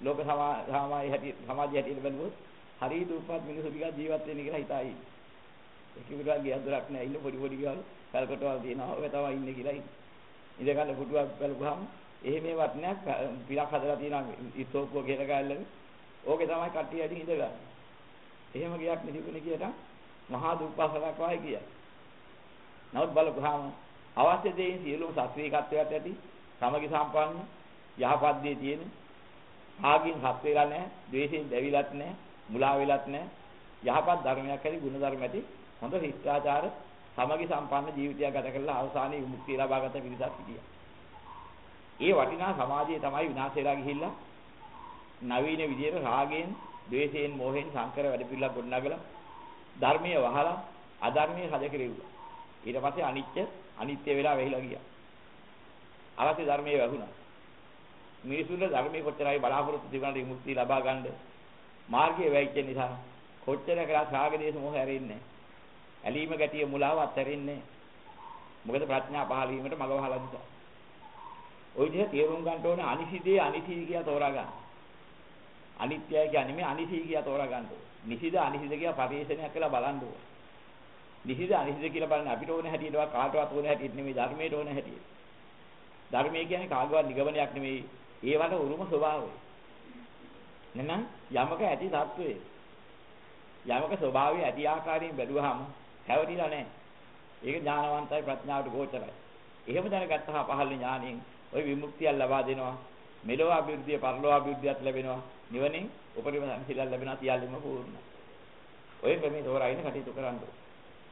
ලෝක සමාජය හැටි සමාජය හැටි බලනකොට හරියට උපත් මිනිස්සු ටිකක් ජීවත් වෙන්න කියලා හිතායි. කිව්වා ගියදරක් නෑ ඉන්න පොඩි පොඩි ගාල් කල්කටවල් තියෙනවා ඔය තමයි ඉන්නේ කියලා ඉන්නේ. ඉඳ ගන්න පුටුවක් බලපුවාම එහෙම ඒවත් නෑ පිටක් හදලා තියෙනවා ඉස්සෝප්පුව කියලා ගාල්ලනේ. ඕකේ තමයි කට්ටිය ඇදී ඉඳ ගන්න. එහෙම ගියක් නිදිකුනේ කියලා මහා දුප්පසලක් වගේ කිය. නමුත් බලපුවාම අවශ්‍ය දේ සියලුම සත්‍විකත්වයට ඇති සමගි සම්පන්න යහපත් දේ තියෙන ආගින් හත් වෙලා නැහැ, ද්වේෂයෙන් දැවිලත් නැහැ, මුලා වෙලත් නැහැ. යහපත් ධර්මයක් ඇති, ගුණ ධර්ම ඇති හොඳ ශිෂ්ටාචාර සමගි සම්පන්න ජීවිතයක් ගත කරලා අවසානයේ විමුක්තිය ලබාගත පිරිසක් හිටියා. ඒ වටිනා සමාජයේ තමයි විනාශ වෙලා ගිහිල්ලා නවීන විදියට රාගයෙන්, ද්වේෂයෙන්, මෝහයෙන් සංකර වැඩ පිළිලා ගොඩනගලා ධර්මීය වහලා අධර්මීය හද කෙරෙව්වා. ඊට පස්සේ අනිත්‍ය අනිත්‍ය වෙලා වෙහිලා ගියා. අවශ්‍ය ධර්මයේ වැහුණා. මිනිසුන්ගේ ධර්මයේ කොච්චරයි බලාපොරොත්තු තිබුණාට විමුක්තිය ලබා ගන්න මාර්ගයේ වැයිච්ච නිසා කොච්චර කරා සාගදේශ මොහ හැරෙන්නේ. ඇලීම ගැටිය මුලාව අත්හැරෙන්නේ මොකද ප්‍රඥා පහළ වීමට මඟ වහලා දුන්නා. ওই විදිහ තේරුම් ගන්න ඕනේ අනිසිදේ අනිසී කියලා තෝරා ගන්න. අනිත්‍යයි කියන්නේ මේ අනිසී කියලා තෝරා ගන්න ඕනේ. නිසිද අනිසිද කියලා පරිශ්‍රණයක් කරලා බලන්න ඕනේ. නිසිද අනිසිද කියලා බලන්න අපිට ඕන හැටියටවත් කාටවත් ඕන හැටියට නෙමෙයි ධර්මයට ඕන හැටියට. ධර්මය කියන්නේ කාගවත් නිගමනයක් නෙමෙයි. ඒවට උරුම ස්වභාවය. නේද? යමක ඇති தત્වේ. යමක ස්වභාවය ඇති ආකාරයෙන් බැලුවාම හැවටිලා නැහැ. ඒක ඥානවන්තයි ප්‍රඥාවට ගෝචරයි. එහෙම දැනගත්තා පහළ ඥාණයෙන් ওই විමුක්තිය ලබා දෙනවා. මෙලොව අභිවෘද්ධිය පරලොව අභිවෘද්ධියත් ලැබෙනවා. නිවනින් උපරිම සංසිලල් ලැබෙනවා සියල්ලම පූර්ණ. ඔය ක්‍රමයේ තෝරාගෙන කටයුතු කරන්න ඕනේ.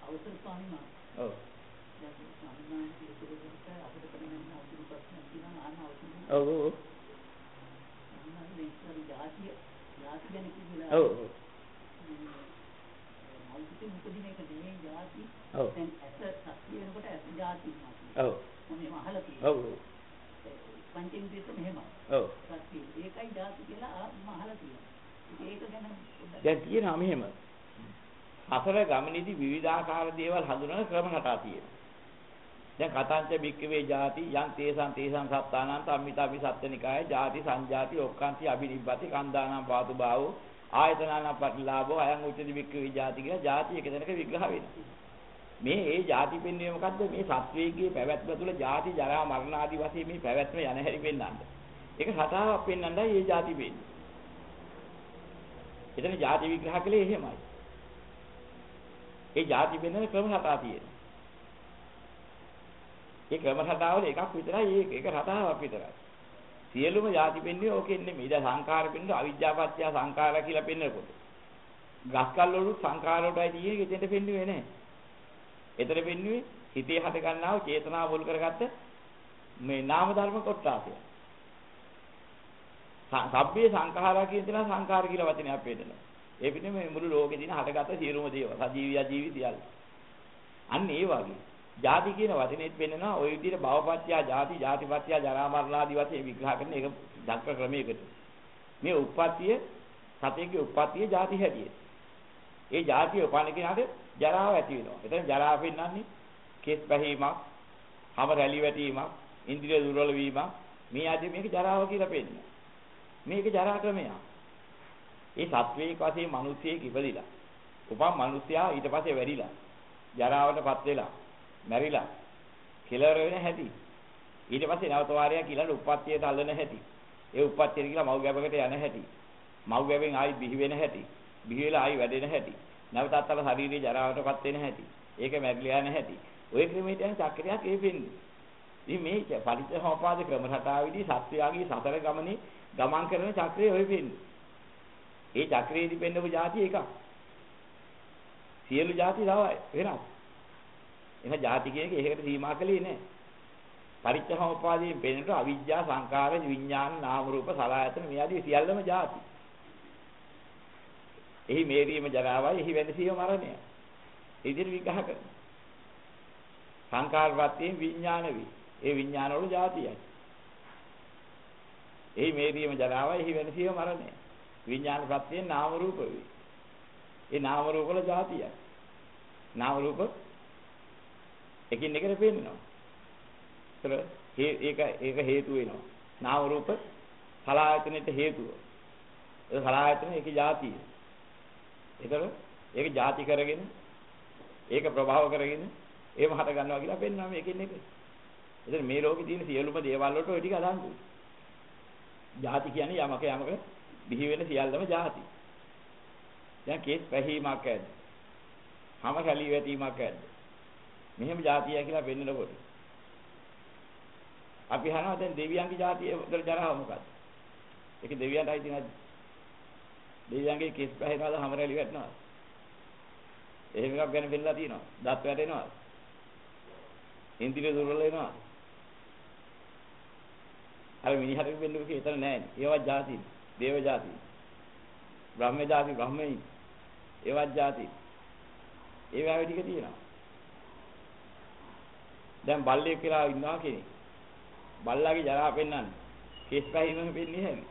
අවසර ස්වාමීන් වහන්සේ. ඔව්. දැන් ස්වාමීන් වහන්සේ ඉතිරිවට අපිට දැනෙන අවුරුදු ප්‍රශ්න තියෙනවා අහන්න අවසර. ඔව් ඔව්. ස්වාමීන් වහන්සේ ජාතිය ජාති ගැන කිව්වලා. ඔව්. මෞලික මුකදින එක නෙමෙයි ජාති. ඔව් දැන් ඇස කියනකොට ඇස ගාතිනවා ඔව් මම අහලා තියෙනවා ඔව් පංචේන්ද්‍රියට මෙහෙමයි ඔව් ඒකයි ධාතු කියලා මම අහලා තියෙනවා ඒක ගැන දැන් තියෙනවා මෙහෙම. හතර ගමනේදී විවිධාකාර දේවල් හඳුනන ක්‍රම කතා තියෙනවා. දැන් කතාංච බික්කවේ ಜಾති යං තේසං තේසං සත්තානන්ත අම්මිතාපි සත්ත්වනිකාය ಜಾති සංජාති ඔක්කාන්ති අබිනිබ්බති කන්දානම් පාතු භාවෝ ආයතනානම් පටිලාභෝ අයං උච්චති බික්කවේ ಜಾති කියලා ಜಾති එක දෙනක විග්‍රහ වෙනවා. මේ ඒ ಜಾති පෙන්වන්නේ මොකද්ද? මේ සත්වයේගේ පැවැත්ම තුළ ಜಾති ජරා මරණ ආදී වශයෙන් මේ පැවැත්ම යන හැටි පෙන්වන්නද. ඒක කතාවක් පෙන්වන්නයි මේ ಜಾති පෙන්වන්නේ. එතන ಜಾති විග්‍රහ කළේ එහෙමයි. ඒ ಜಾති පෙන්වන ක්‍රම හතරක් තියෙනවා. ඒ ක්‍රම හතරවල එකක් විතරයි ඒක ඒක රටාවක් විතරයි. සියලුම ಜಾති පෙන්වන්නේ ඕකෙන් නෙමෙයි. දැන් සංඛාර පෙන්වන්නේ අවිජ්ජාපත්‍ය සංඛාර කියලා පෙන්නකොට. ගස්කල් වලු සංඛාර වලටයි තියෙන්නේ එතෙන්ට පෙන්වන්නේ නැහැ. එතන වෙන්නේ හිතේ හද ගන්නා වූ චේතනාව මුල් කරගත්ත මේ නාම ධර්ම කොටාසය. සබ්බේ සංඛාරා කියන දේ සංඛාර කියලා වචනේ අපේ දෙනවා. ඒ පිටින් මේ මුළු ලෝකේ තියෙන හටගත සියලුම දේවල් සජීවී අජීවී සියල්ල. අන්න ඒ වගේ. ಜಾති කියන වචනේත් වෙන්නනවා ওই විදිහට භවපත්‍යා ಜಾති, ಜಾතිපත්‍යා ජරා මරණ ආදී වශයෙන් විග්‍රහ කරන එක දක්ව ක්‍රමයකට. මේ උප්පත්තිය සතේගේ උප්පත්තිය ಜಾති හැටියට. ඒ ಜಾතිය උපාන කෙනාට ජරාව ඇති වෙනවා. එතන ජරාව පෙන්වන්නේ කෙස් පැහිමක්, හැම රැලි වැටීමක්, ඉන්ද්‍රිය දුර්වල වීමක් මේ ආදී මේක ජරාව කියලා පෙන්නනවා. මේක ජරා ක්‍රමයක්. ඒ සත්වයක වශයෙන් මිනිසියෙක් ඉපදිලා. උපන් මිනිසයා ඊට පස්සේ වැඩිලා. ජරාවටපත් වෙලා. මැරිලා. කෙලවර වෙන හැටි. ඊට පස්සේ නැවත වාරයක් ඊළඟ උප්පත්තියට අල්ලන හැටි. ඒ උප්පත්තියට කියලා මව් ගැබකට යන හැටි. මව් ගැබෙන් ආයි බිහි වෙන හැටි. බිහි වෙලා ආයි වැඩෙන හැටි. නැවතත් අර ශාරීරික ජරාවටපත් වෙන හැටි. ඒක මැරිලා යන හැටි. ওই ක්‍රමයට යන චක්‍රයක් ඒ වෙන්නේ. ඉතින් මේ පරිත්‍යාපාද ක්‍රම රටාවේදී සත්‍යයාගේ සතර ගමනේ ගමන් කරන චක්‍රය ඔය වෙන්නේ. ඒ චක්‍රයේදී පෙන්නපු જાති එකක්. සියලු જાති තමයි වෙනස්. එහෙනම් ಜಾති කියන එක ඒකට සීමා කලේ නැහැ. පරිච්ඡහමපාදයෙන් පෙන්නට අවිජ්ජා සංකාර විඥාන නාම රූප සලආයතන මේ ආදී සියල්ලම ಜಾති. එහි මේරීම ජරාවයි, එහි වැදසීම මරණයයි. ඉදිරි විග්‍රහ කරනවා. සංකාර වත්යෙන් විඥාන වේ. ඒ විඥාන වල જાතියයි. එහි මේරීම ජරාවයි, එහි වැදසීම මරණයයි. විඥාන වත්යෙන් නාම රූප වේ. ඒ නාම රූප වල જાතියයි. නාම රූප එකින් එකට පේනවා. ඒතර ඒක ඒක හේතු වෙනවා. නාම රූප සලආයතනෙට හේතුව. ඒ සලආයතන ඒකේ જાතියයි. ඒතර ඒක ಜಾති කරගෙන ඒක ප්‍රභාව කරගෙන ඒව හට ගන්නවා කියලා පෙන්නවා මේකෙන් එක. ඒතර මේ ලෝකේ තියෙන සියලුම දේවල් වලට ওই ටික අදාළ දුයි. ಜಾති කියන්නේ යමක යමක බිහි වෙන සියල්ලම ಜಾති. දැන් කේස් පැහිීමක් ඇද්ද? හැම කැලී වැටීමක් ඇද්ද? මෙහෙම ಜಾතිය කියලා පෙන්නකොට අපි හනවා දැන් දෙවියන්ගේ ಜಾතිය වල ජරාව මොකක්ද? ඒක දෙවියන්ට අයිති නැද්ද? දෙවියන්ගේ කෙස් පැහැෙනවද හැම රැලි වැටෙනවද? එහෙම එකක් ගැන බෙල්ලා තියෙනවා. දත් වැටෙනවද? ඉන්ද්‍රිය දුර්වල වෙනවා. අර මිනිහට බෙල්ලුක හේතන නැහැ. ඒවත් જાති. දේව જાති. බ්‍රහ්ම જાති, බ්‍රහ්මයි. ඒවත් જાති. ඒ වැවේ ටික තියෙනවා. දැන් බල්ලෙක් කියලා ඉන්නවා කෙනෙක්. බල්ලාගේ ජරා පෙන්වන්නේ. කෙස් පැහිමම පෙන්නේ නැහැ.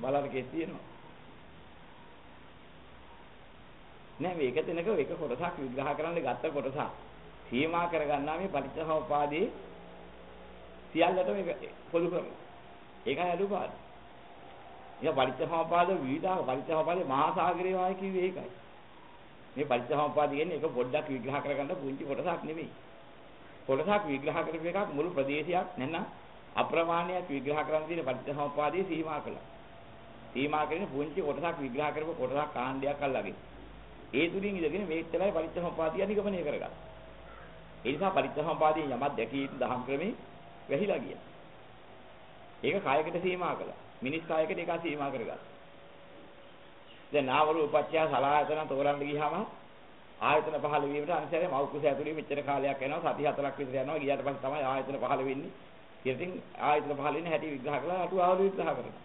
බල්ලාට කෙස් තියෙනවා. නෑ මේක තැනක එක කොටසක් විග්‍රහ කරන්න ගත්ත කොටසක්. සීමා කරගන්නා මේ පටිච්චසමුපාදේ සියල්ලට මේක පොදු කරනවා. ඒකයි අඩුපාඩු. ඉතින් පටිච්චසමුපාද විවිධ පටිච්චසමුපාදේ මහා සාගරේ වායි කිව්වේ ඒකයි. මේ පටිච්චසමුපාද කියන්නේ ඒක පොඩ්ඩක් විග්‍රහ කරගන්න පුංචි කොටසක් නෙමෙයි. කොටසක් විග්‍රහ කරපු එකක් මුළු ප්‍රදේශයක් නැත්නම් අප්‍රමාණයක් විග්‍රහ කරන්න තියෙන පටිච්චසමුපාදයේ සීමා කළා. සීමා කරගෙන පුංචි කොටසක් විග්‍රහ කරපු කොටසක් කාණ්ඩයක් අල්ලගෙන. ඒ තුලින් ඉඳගෙන මේක තමයි පටිච්චසමුපාදිය නිගමනය කරගන්න. ඒ නිසා පටිච්චසමුපාදිය යමක් දැකී යුතු දහම් ක්‍රමේ වැහිලා ගියා. ඒක කායකට සීමා කළා. මිනිස් කායකට ඒක සීමා කරගත්තා. දැන් නාම රූපත්‍ය සලආයතන තෝරන්න ගියාම ආයතන පහළ වීමට අනිසාරේ මෞකුස ඇතුළේ මෙච්චර කාලයක් යනවා සති හතරක් විතර යනවා ගියාට පස්සේ තමයි ආයතන පහළ වෙන්නේ. ඉතින් ආයතන පහළ වෙන හැටි විග්‍රහ කළා අටුවාවල විග්‍රහ කරනවා.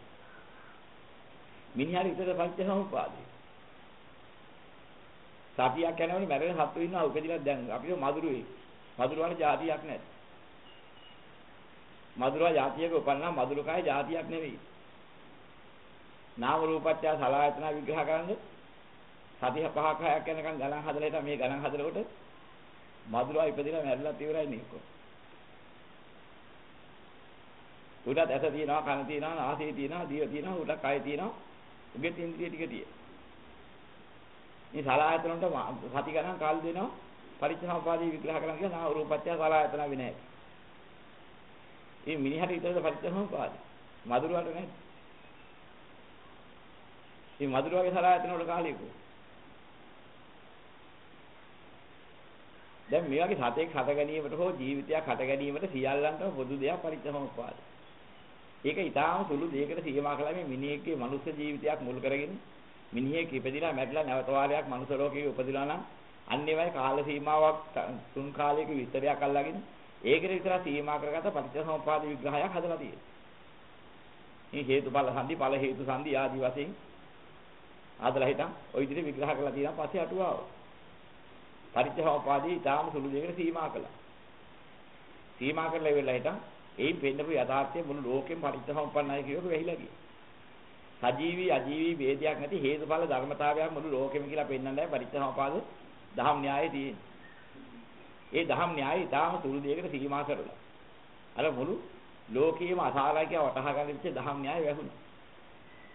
මිනිහාට විතර පංචසමුපාදේ. සතියක් යනවනේ මැරෙන සත්තු ඉන්නවා උපදිලා දැන් අපිට මధుරේ. මధుරවල જાතියක් නැහැ. මధుරවා જાතියක උපන්නා මధుරකාය જાතියක් නෙවෙයි. නාම රූපත්‍ය සලආයතන විග්‍රහ කරන්නේ සති පහක් හයක් යනකම් ගණන් හදලා ඉතින් මේ ගණන් හදනකොට මధుරවා ඉපදිලා මැරිලා ඉවරයි නේ කො. උඩට ඇස තියෙනවා කන තියෙනවා නාසය තියෙනවා දිව තියෙනවා උඩට කය තියෙනවා උගේ ඉන්ද්‍රිය ටික තියෙනවා. මේ සලආයතන වලට සති ගණන් කාල දෙනවා පරිච්ඡේදපාදී විග්‍රහ කරන්න කියලා නාම රූපත්‍ය සලආයතන විනය. මේ මිනිහට විතරද පරිච්ඡේදපාදී. මදුරුවාට නෑ. මේ මදුරුවාගේ සලආයතන වල කාලයකෝ. දැන් මේ වගේ සතෙක් හට ගැනීමට හෝ ජීවිතයක් හට ගැනීමට සියල්ලන්ටම පොදු දෙයක් පරිච්ඡේදපාදී. ඒක ඊටාම සුළු දෙයකට සීමා කළා මේ මිනිහෙක්ගේ මනුස්ස ජීවිතයක් මුල් කරගෙන මිනිහෙක් ඉපදිලා මැරිලා නැවත වාරයක් මනුස්ස ලෝකෙක උපදිනවා නම් අන්න ඒවයි කාල සීමාවක් තුන් කාලයක විස්තරයක් අල්ලාගෙන ඒකට විතර සීමා කරගත්ත පටිච්චසමුප්පාද විග්‍රහයක් හදලා තියෙනවා. මේ හේතුඵල සංදි ඵල හේතු සංදි ආදි වශයෙන් ආදලා හිටන් ওই විදිහට විග්‍රහ කරලා තියෙනවා පස්සේ අටුවාව. පටිච්චසමුපාදී ඊටාම සුළු දෙයකට සීමා කළා. සීමා කරලා ඉවරලා හිටන් එයින් පෙන්නපු යථාර්ථය මුළු ලෝකෙම පටිච්චසමුප්පන්නයි කියවක වෙහිලා ගියා. සජීවී අජීවී ભેදයක් නැති හේතුඵල ධර්මතාවයක් මුළු ලෝකෙම කියලා පෙන්වන්නයි පරිච්ඡේදපාද දහම් න්‍යායයේ තියෙන්නේ. ඒ දහම් න්‍යායය ඊටාම සුළු දෙයකට සීමා කරලා. අර මුළු ලෝකයේම අසාරයි කියලා වටහා ගන්න විදිහේ දහම් න්‍යාය වැහුණා.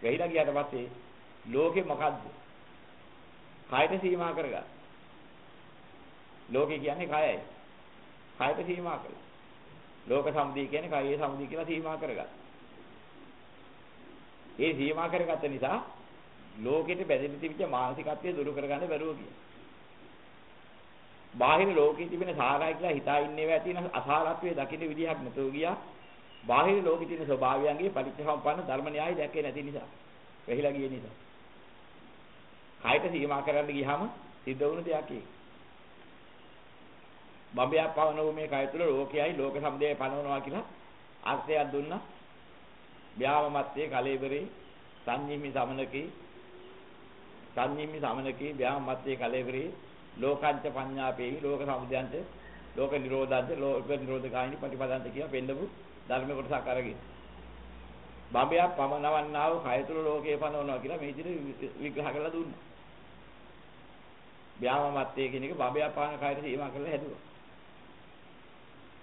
වෙහිලා ගියාට පස්සේ ලෝකේ මොකද්ද? කායට සීමා කරගන්න. ලෝකේ කියන්නේ කයයි. කායට සීමා කළා. ලෝක සම්දී කියන්නේ කයේ සම්දී කියලා සීමා කරගන්න. ඒ සීමා කරගත්ත නිසා ලෝකෙට බැඳෙන්න තිබිච්ච මානසිකත්වය දුරු කරගන්න බැරුව ගියා. බාහිර ලෝකෙ තිබෙන සාරයි කියලා හිතා ඉන්නේවා තියෙන අසාරත්වයේ දකින්න විදිහක් නැතුව ගියා. බාහිර ලෝකෙ තියෙන ස්වභාවයන්ගේ පරිච්ඡේදම්පන්න ධර්ම න්‍යාය දැක්කේ නැති නිසා. වෙහිලා ගිය නිසා. කායික සීමා කරන්න ගියාම සිද්ධ වුණු දෙයක් ඒක. බඹයක් පවන වූ මේ කය තුල ලෝකයයි ලෝක සම්දේ පනවනවා කියලා අර්ථයක් දුන්නා. ව්‍යාමමත්තේ කලෙබරේ සංඤිම්මි සමනකේ සංඤිම්මි සමනකේ ව්‍යාමමත්තේ කලෙබරේ ලෝකංච පඤ්ඤාපේවි ලෝක සමුදයන්ත ලෝක නිරෝධාන්ත ලෝක නිරෝධකායිනි ප්‍රතිපදාන්ත කියලා පෙන්නපු ධර්ම කොටසක් අරගෙන බඹයක් පමනවන්නා වූ කය තුල ලෝකේ පනවනවා කියලා මේ විදිහට විග්‍රහ කරලා දුන්නා. ව්‍යාමමත්තේ කියන එක බඹයක් පාන කයට සීමා කරලා හැදුවා.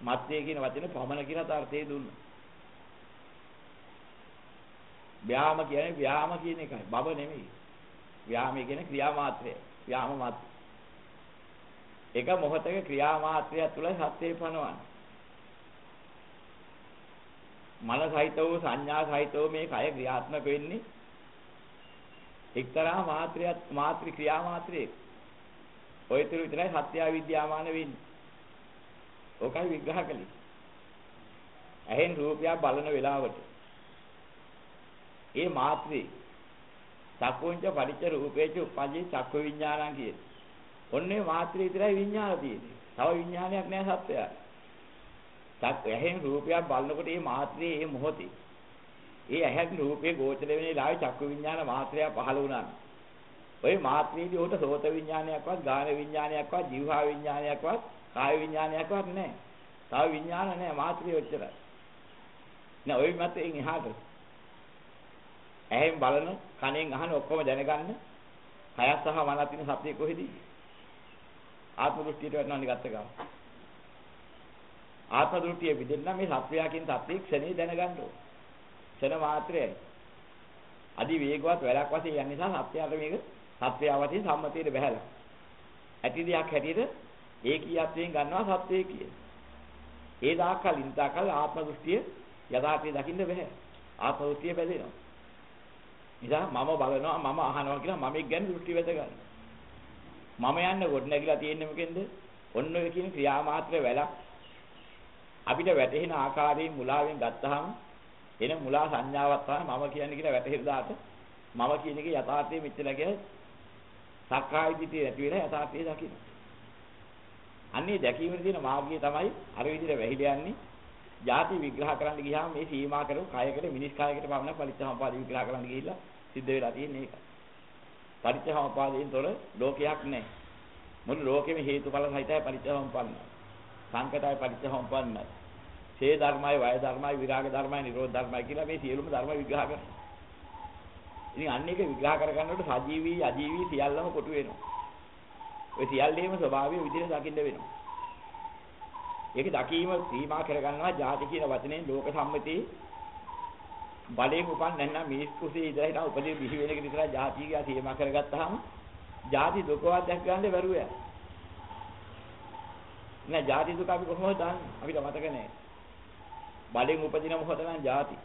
මත්තේ කියන වචනේ පමන කියලා අර්ථය දුන්නා. ව්‍යාම කියන්නේ ව්‍යාම කියන එකයි. බබ නෙමෙයි. ව්‍යාමයේ කියන්නේ ක්‍රියා මාත්‍රය. ව්‍යාම මාත්‍රය. එක මොහතක ක්‍රියා මාත්‍රය තුළ සත්‍යය පනවන්නේ. මනසහිතව සංඥා සහිතව මේ කය ක්‍රියාත්මක වෙන්නේ එක්තරා මාත්‍රයක් මාත්‍රි ක්‍රියා මාත්‍රයක. ඔය තුරු විතරයි සත්‍ය විද්‍යාමාන වෙන්නේ. ඕකයි විග්‍රහ කළේ. ඇහෙන් රූපයක් බලන වෙලාවට ඒ මාත්‍රේ චක්කුංච පරිච්ඡ රූපේච උපජ්ජේ චක්ක විඥානං කියන්නේ. ඔන්නේ මාත්‍රේ විතරයි විඥාන තියෙන්නේ. තව විඥානයක් නෑ සත්‍යය. චක් ඇහෙන් රූපයක් බලනකොට මේ මාත්‍රේ මේ මොහොතේ ඒ ඇහැන් රූපේ ගෝචර වෙන ලාවේ චක්ක විඥාන මාත්‍රය පහළ වුණා. ওই මාත්‍රේදී උට සෝත විඥානයක්වත් ගාන විඥානයක්වත් ජීවහා විඥානයක්වත් කාය විඥානයක්වත් නැහැ. තව විඥාන නැහැ මාත්‍රිය ඔච්චරයි. නෑ ওই මතයෙන් එහාට. ඇහෙන් බලන, කනෙන් අහන ඔක්කොම දැනගන්න. කයත් සහ මනත් ඉන්න සත්‍ය කොහෙදී? ආත්ම දෘෂ්ටියට වැටෙනවා නිගත්ත ගම. ආත්ම දෘෂ්ටිය විදෙන්න මේ සත්‍යයකින් සත්‍ය ක්ෂණේ දැනගන්න ඕන. ක්ෂණ මාත්‍රයයි. අදි වේගවත් වැඩක් වශයෙන් යන නිසා සත්‍යයට මේක සත්‍යවදී සම්මතියට බහැලා. ඇති දෙයක් හැටියට ඒකීයත්වයෙන් ගන්නවා සත්‍යය කිය. ඒ දාකල් ඉඳාකල් ආත්ම දෘෂ්ටිය යථාර්ථය දකින්න බෑ. ආත්ම දෘෂ්ටිය බැඳෙනවා. නිසා මම බලනවා මම අහනවා කියලා මම එක් ගැන දෘෂ්ටි වැද ගන්නවා. මම යන්න කොට නැගිලා තියෙන්නේ මොකෙන්ද? ඔන්න ඔය කියන ක්‍රියා මාත්‍ර වැලක් අපිට වැටහෙන ආකාරයෙන් මුලාවෙන් ගත්තාම එන මුලා සංඥාවක් තමයි මම කියන්නේ කියලා වැටහෙන දාට මම කියන එකේ යථාර්ථය මෙච්චර කියලා සක්කාය දිට්ඨිය නැති වෙන යථාර්ථය දකින්න. අන්නේ දැකීමේ තියෙන මාර්ගය තමයි අර විදිහට වැහිලා යන්නේ. ಜಾති විග්‍රහ කරන්න ගියාම මේ සීමා කරපු කයකට මිනිස් කයකට පමණ පරිච්ඡේදපාද විග්‍රහ කරන්න ගිහිල්ලා සිද්ධ වෙලා තියෙන්නේ ඒක. පරිච්ඡේදපාදයෙන් තොර ලෝකයක් නැහැ. මුළු ලෝකෙම හේතුඵල සහිතයි පරිච්ඡේදම්පන්න. සංකතයි පරිච්ඡේදම්පන්නයි. ඡේ ධර්මයි වය ධර්මයි විරාග ධර්මයි නිරෝධ ධර්මයි කියලා මේ සියලුම ධර්ම විග්‍රහ කරනවා. ඉතින් අන්න ඒක විග්‍රහ කර ගන්නකොට සජීවී අජීවී සියල්ලම කොටු වෙනවා. ඔය සියල්ලේම ස්වභාවය විදිහට දකින්න වෙනවා. ඒක දකීම සීමා කරගන්නවා ජාති කියන වචනේ ලෝක සම්මතී බලයෙන් උපන් නැත්නම් මිනිස් කුසේ ඉඳලා හිටා උපදී බිහි වෙන එක විතරයි ජාති කියලා සීමා කරගත්තාම ජාති දුකවත් දැක් ගන්න බැරුව යන. නෑ ජාති දුක අපි කොහොමද දන්නේ? අපිට මතක නෑ. බලෙන් උපදින මොහොත නම් ජාති.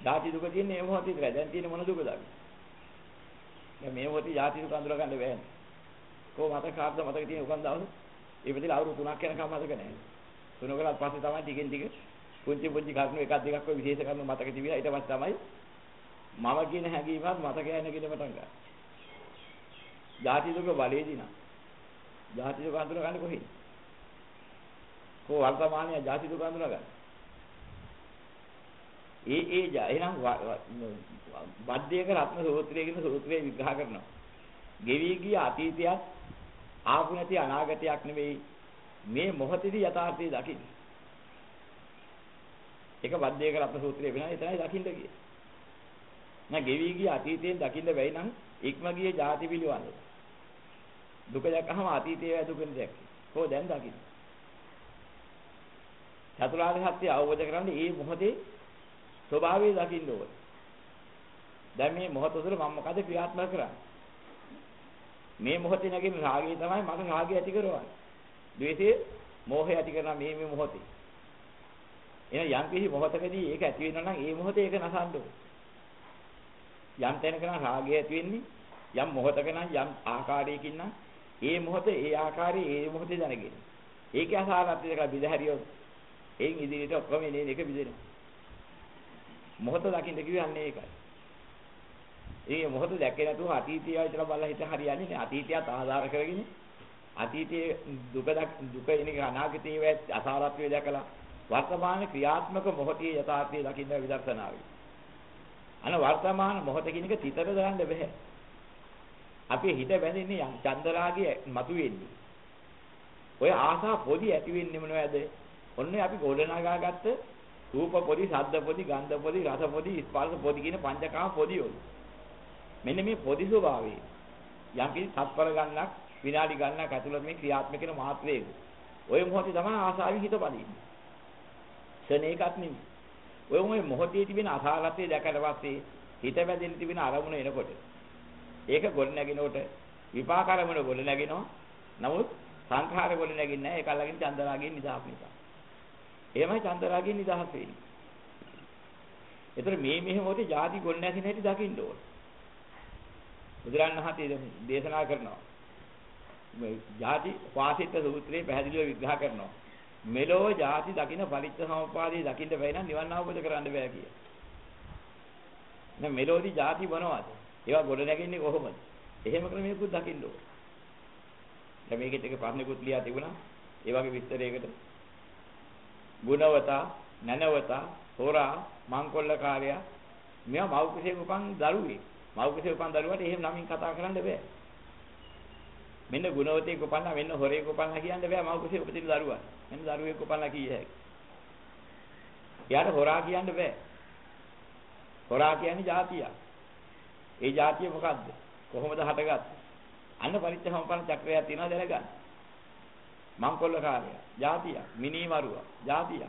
ජාති දුක තියෙන්නේ මේ මොහොතේ විතරයි. දැන් තියෙන මොන දුකද අපි? දැන් මේ මොහොතේ ජාති දුක අඳුර ගන්න බෑනේ. කොහොම මතක කාටද මතක තියෙන උකන් දවසේ? ඉපදලා අවුරුදු 3ක් යනකම් මතක නැහැ. තුනකලත් පස්සේ තමයි ටිකෙන් ටික පුංචි පුංචි කරුණු එකක් දෙකක් ඔය විශේෂ කරුණු මතක තිබිලා ඊට පස්සේ තමයි මම කියන හැඟීමත් මතක යන කියන පටන් ගන්නවා. ජාතික බලේදී නා. ජාතික අඳුර ගන්න කොහේ? කෝ වර්තමානයේ ජාතික අඳුර ගන්න. ඒ ඒ එහෙනම් බද්දේක රත්න සූත්‍රය කියන සූත්‍රය විග්‍රහ කරනවා. ගෙවි ගිය අතීතයත් ආපු නැති අනාගතයක් නෙවෙයි මේ මොහොතේදී යථාර්ථය දකින්න. ඒක බද්දේක රත්න සූත්‍රයේ වෙනවා එතනයි දකින්න කියේ. නැ ගෙවි ගිය අතීතයෙන් දකින්න බැයි නම් ඉක්ම ගියේ ಜಾති පිළිවඳ. දුක දැක්කහම අතීතයේ දුකෙන් දැක්ක. කොහො දැන් දකින්න. චතුරාර්ය සත්‍ය අවබෝධ කරගන්න මේ මොහොතේ ස්වභාවය දකින්න ඕනේ. දැන් මේ මොහොත තුළ මම මොකද ක්‍රියාත්මක කරන්නේ? මේ මොහොතේ නැගෙන රාගය තමයි මට රාගය ඇති කරවන්නේ. ද්වේෂය, මෝහය ඇති කරන මේ මේ මොහොතේ. එන යම් කිසි මොහොතකදී ඒක ඇති වෙනවා නම් ඒ මොහොතේ ඒක නසන්න ඕනේ. යම් තැනක නම් රාගය ඇති වෙන්නේ යම් මොහොතක නම් යම් ආකාරයකින් නම් ඒ මොහොතේ ඒ ආකාරයේ ඒ මොහොතේ දැනගෙන. ඒකේ අසාරත්වය දෙක බිදහැරියොත් එයින් ඉදිරියට ඔක්කොම එන්නේ එක බිදෙනවා. මොහොත දකින්න කිව්වන්නේ ඒකයි. ඒ මොහොත දැක්කේ නැතුව අතීතය විතර බලලා හිත හරියන්නේ නැහැ. අතීතයත් ආධාර කරගෙන අතීතයේ දුක දුක එනික අනාගතයේ වේ අසාරත්වය දැකලා වර්තමාන ක්‍රියාත්මක මොහොතේ යථාර්ථය දකින්න විදර්ශනාවයි. අන වර්තමාන මොහොත කියන එක තිතර දාන්න බෑ. අපේ හිත බැඳෙන්නේ යම් චන්දරාගය මතුවෙන්නේ. ඔය ආසා පොඩි ඇති වෙන්නේ මොනවද? ඔන්නේ අපි ගොඩනගා ගත්ත රූප පොඩි, ශබ්ද පොඩි, ගන්ධ පොඩි, රස පොඩි, ස්පර්ශ පොඩි කියන පංචකාම පොඩි වල. මෙන්න මේ පොඩි ස්වභාවය යම් කිසි තත්පර ගන්නක් විනාඩි ගන්නක් ඇතුළත මේ ක්‍රියාත්මක වෙන මාත්‍රේක. ඔය මොහොතේ තමයි ආසාවෙන් හිත පදින්නේ. ශනේකක් නෙමෙයි. ඔය මොහේ මොහොතේ තිබෙන අසාරත්වය දැකලා පස්සේ හිත බැඳෙන්න තිබෙන අරමුණ එනකොට ඒක ගොඩ නැගිනකොට විපාක අරමුණ ගොඩ නැගිනවා. නමුත් සංඛාර ගොඩ නැගින්නේ නැහැ. ඒක අල්ලගෙන චන්දරාගයෙන් නිදහස් නිසා. එහෙමයි චන්දරාගයෙන් නිදහස් වෙන්නේ. ඒතර මේ මෙහෙ මොහොතේ ಜಾති ගොඩ නැගින හැටි දකින්න ඕන. බුදුරන් වහන්සේ දේශනා කරනවා. ජාති වාසිත සූත්‍රයේ පැහැදිලිව විග්‍රහ කරනවා. මෙලෝ ජාති දකින්න පරිච්ඡ සමුපාදයේ දකින්න බැයි නම් නිවන් අවබෝධ කරන්න බෑ කිය. දැන් මෙලෝදී ජාති මොනවද? ඒවා ගොඩ නැගෙන්නේ කොහොමද? එහෙම ක්‍රමයකට දකින්න ඕන. දැන් මේකෙත් එක ප්‍රශ්නකුත් ලියා තිබුණා. ඒ වගේ විස්තරයකට. ගුණවතා, නැනවතා, හොරා, මංකොල්ලකාරයා මේවා මව් කුසේ උපන් දරුවෙක්. මව්කුසේ උපන් දරුවාට එහෙම නමින් කතා කරන්න බෑ. මෙන්න ගුණවතෙක් උපන්නා මෙන්න හොරෙක් උපන්නා කියන්න බෑ මව්කුසේ උපදින දරුවා. මෙන්න දරුවෙක් උපන්නා කිය හැකියි. එයාට හොරා කියන්න බෑ. හොරා කියන්නේ જાතියක්. ඒ જાතිය මොකද්ද? කොහොමද හටගත්තේ? අන්න පරිත්‍යාසම්පන්න චක්‍රය තියෙනවා දැනගන්න. මංකොල්ල කාර්යය, જાතිය, මිනිමරුවා, જાතිය.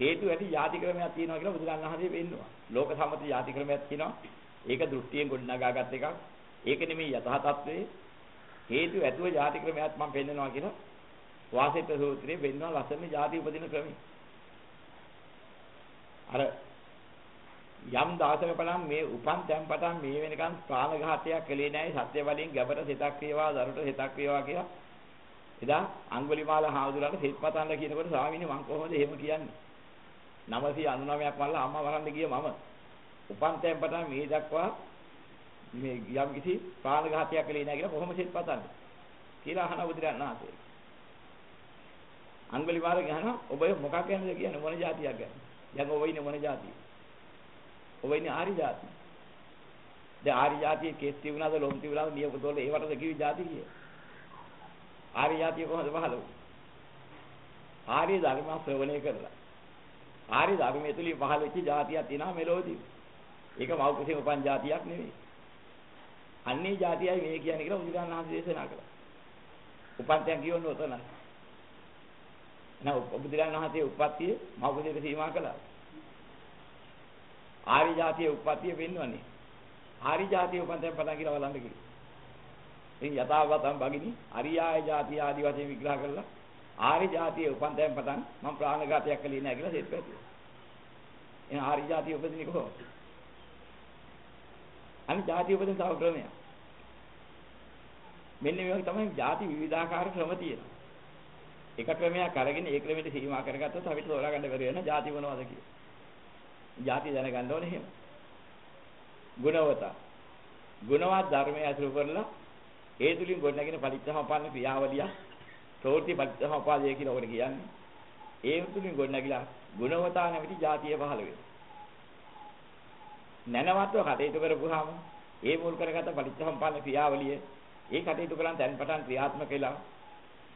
හේතු ඇති ಜಾති ක්‍රමයක් තියෙනවා කියලා බුදුරණන් වහන්සේ පෙන්නනවා. ලෝක සම්මත ಜಾති ක්‍රමයක් තියෙනවා. ඒක දෘෂ්ටියෙන් ගොඩනගාගත් එකක්. ඒක නෙමෙයි යථා තත්ත්වයේ හේතු ඇතුව ಜಾති ක්‍රමයක් මම පෙන්නනවා කියලා වාසිත සූත්‍රයේ පෙන්නනවා ලස්සන ಜಾති උපදින ක්‍රමය. අර යම් දාසක පලම් මේ උපන් තැන් පටන් මේ වෙනකන් ප්‍රාණඝාතයක් කළේ නැහැ. සත්‍ය වලින් ගැබර සිතක් වේවා දරුට සිතක් වේවා කියලා. එදා අඟුලිමාල හාමුදුරන්ට සිත් පතන්න කියනකොට ස්වාමීනි මං කොහොමද එහෙම කියන්නේ? 999ක් මල්ලා අම්මා වරන්ද ගිය මම. උපන්තයෙන් පටන් මේ දක්වා මේ යම් කිසි ප්‍රාණඝාතයක් කළේ නැහැ කියලා කොහොමද සිත් පතන්නේ කියලා අහන බුදුරන් වහන්සේ. අංගලි වාර ගහනවා ඔබ මොකක් ගැනද කියන්නේ මොන જાතියක් ගැන? දැන් ඔබ ඉන්නේ මොන જાතිය? ඔබ ඉන්නේ ආරි જાතිය. දැන් ආරි જાතිය කේස් තිබුණාද ලොම් තිබුණාද නියම තෝල ඒවටද කිවි જાතිය කිය. ආරි જાතිය කොහොමද පහළ වුනේ? ආරි ධර්ම ශ්‍රවණය කරලා ආරි ධර්මයේ තුලින් පහළ වෙච්ච જાතියක් තියෙනවා මෙලෝදී. ඒක මව් කුසෙම උපන් જાතියක් නෙවෙයි. අන්නේ જાතියයි මේ කියන්නේ කියලා බුදුරජාණන් වහන්සේ දේශනා කළා. උපන්තයන් කියවන්නේ ඔතන. නැහ බුදුරජාණන් වහන්සේ උප්පත්තිය මව් කුසෙට සීමා කළා. ආරි જાතියේ උප්පත්තිය වෙන්නවනේ. ආරි જાතියේ උපන්තයන් පටන් කියලා බලන්න කිව්වා. ඉතින් යථාගතම් භගිනී අරියාය જાතිය ආදි වශයෙන් විග්‍රහ කළා. ආරි જાතියේ උපන්තයන් පටන් මම ප්‍රාණඝාතයක් කළේ නැහැ කියලා සෙත් පැතුවා. එහෙනම් ආරි જાතිය උපදින්නේ කොහොමද? අනිත් ಜಾති උපදින තව ක්‍රමයක්. මෙන්න මේ වගේ තමයි ಜಾති විවිධාකාර ක්‍රම තියෙනවා. එක ක්‍රමයක් අරගෙන ඒ ක්‍රමෙට සීමා කරගත්තොත් අපිට හොලා ගන්න බැරි වෙනවා ಜಾති මොනවද කියලා. ಜಾති දැනගන්න ඕනේ එහෙම. ගුණවත. ගුණවත් ධර්මය අසුර කරලා ඒ තුලින් ගොඩනගෙන පරිත්‍යාමපාලන ක්‍රියාවලිය ප්‍රවෘත්ති පරිත්‍යාමපාදය කියලා ඔකට කියන්නේ. ඒ තුලින් ගොඩනගිලා ගුණවතා නැමැති ಜಾතිය පහළ වෙනවා. නැනවත්ව කටයුතු කරපුවාම ඒ මුල් කරගත පටිච්චසම්පන්න ක්‍රියාවලිය ඒ කටයුතු කරන් දැන් පටන් ක්‍රියාත්මක වෙලා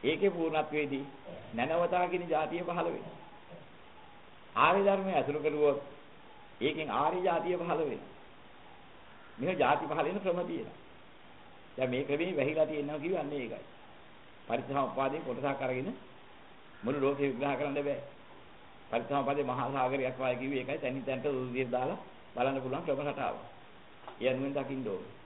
ඒකේ පූර්ණත්වයේදී නැනවතා කියන જાතිය පහළ වෙනවා. ආර්ය ධර්මයේ අසුරු කරුවොත් ඒකෙන් ආර්ය જાතිය පහළ වෙනවා. මෙහෙ જાති පහළ වෙන ක්‍රම තියෙනවා. දැන් මේ ක්‍රමේ වැහිලා තියෙනවා කියන්නේ ඒකයි. පරිත්‍යාගපාදේ කොටසක් අරගෙන මුළු ලෝකෙ විග්‍රහ කරන්න බෑ. පරිත්‍යාගපාදේ මහා සාගරයක් වාගේ කිව්වේ ඒකයි. තැනින් තැනට උදිර දාලා බලන්න පුළුවන් ක්‍රම රටාව. ඒ අනුවෙන් දකින්න ඕනේ.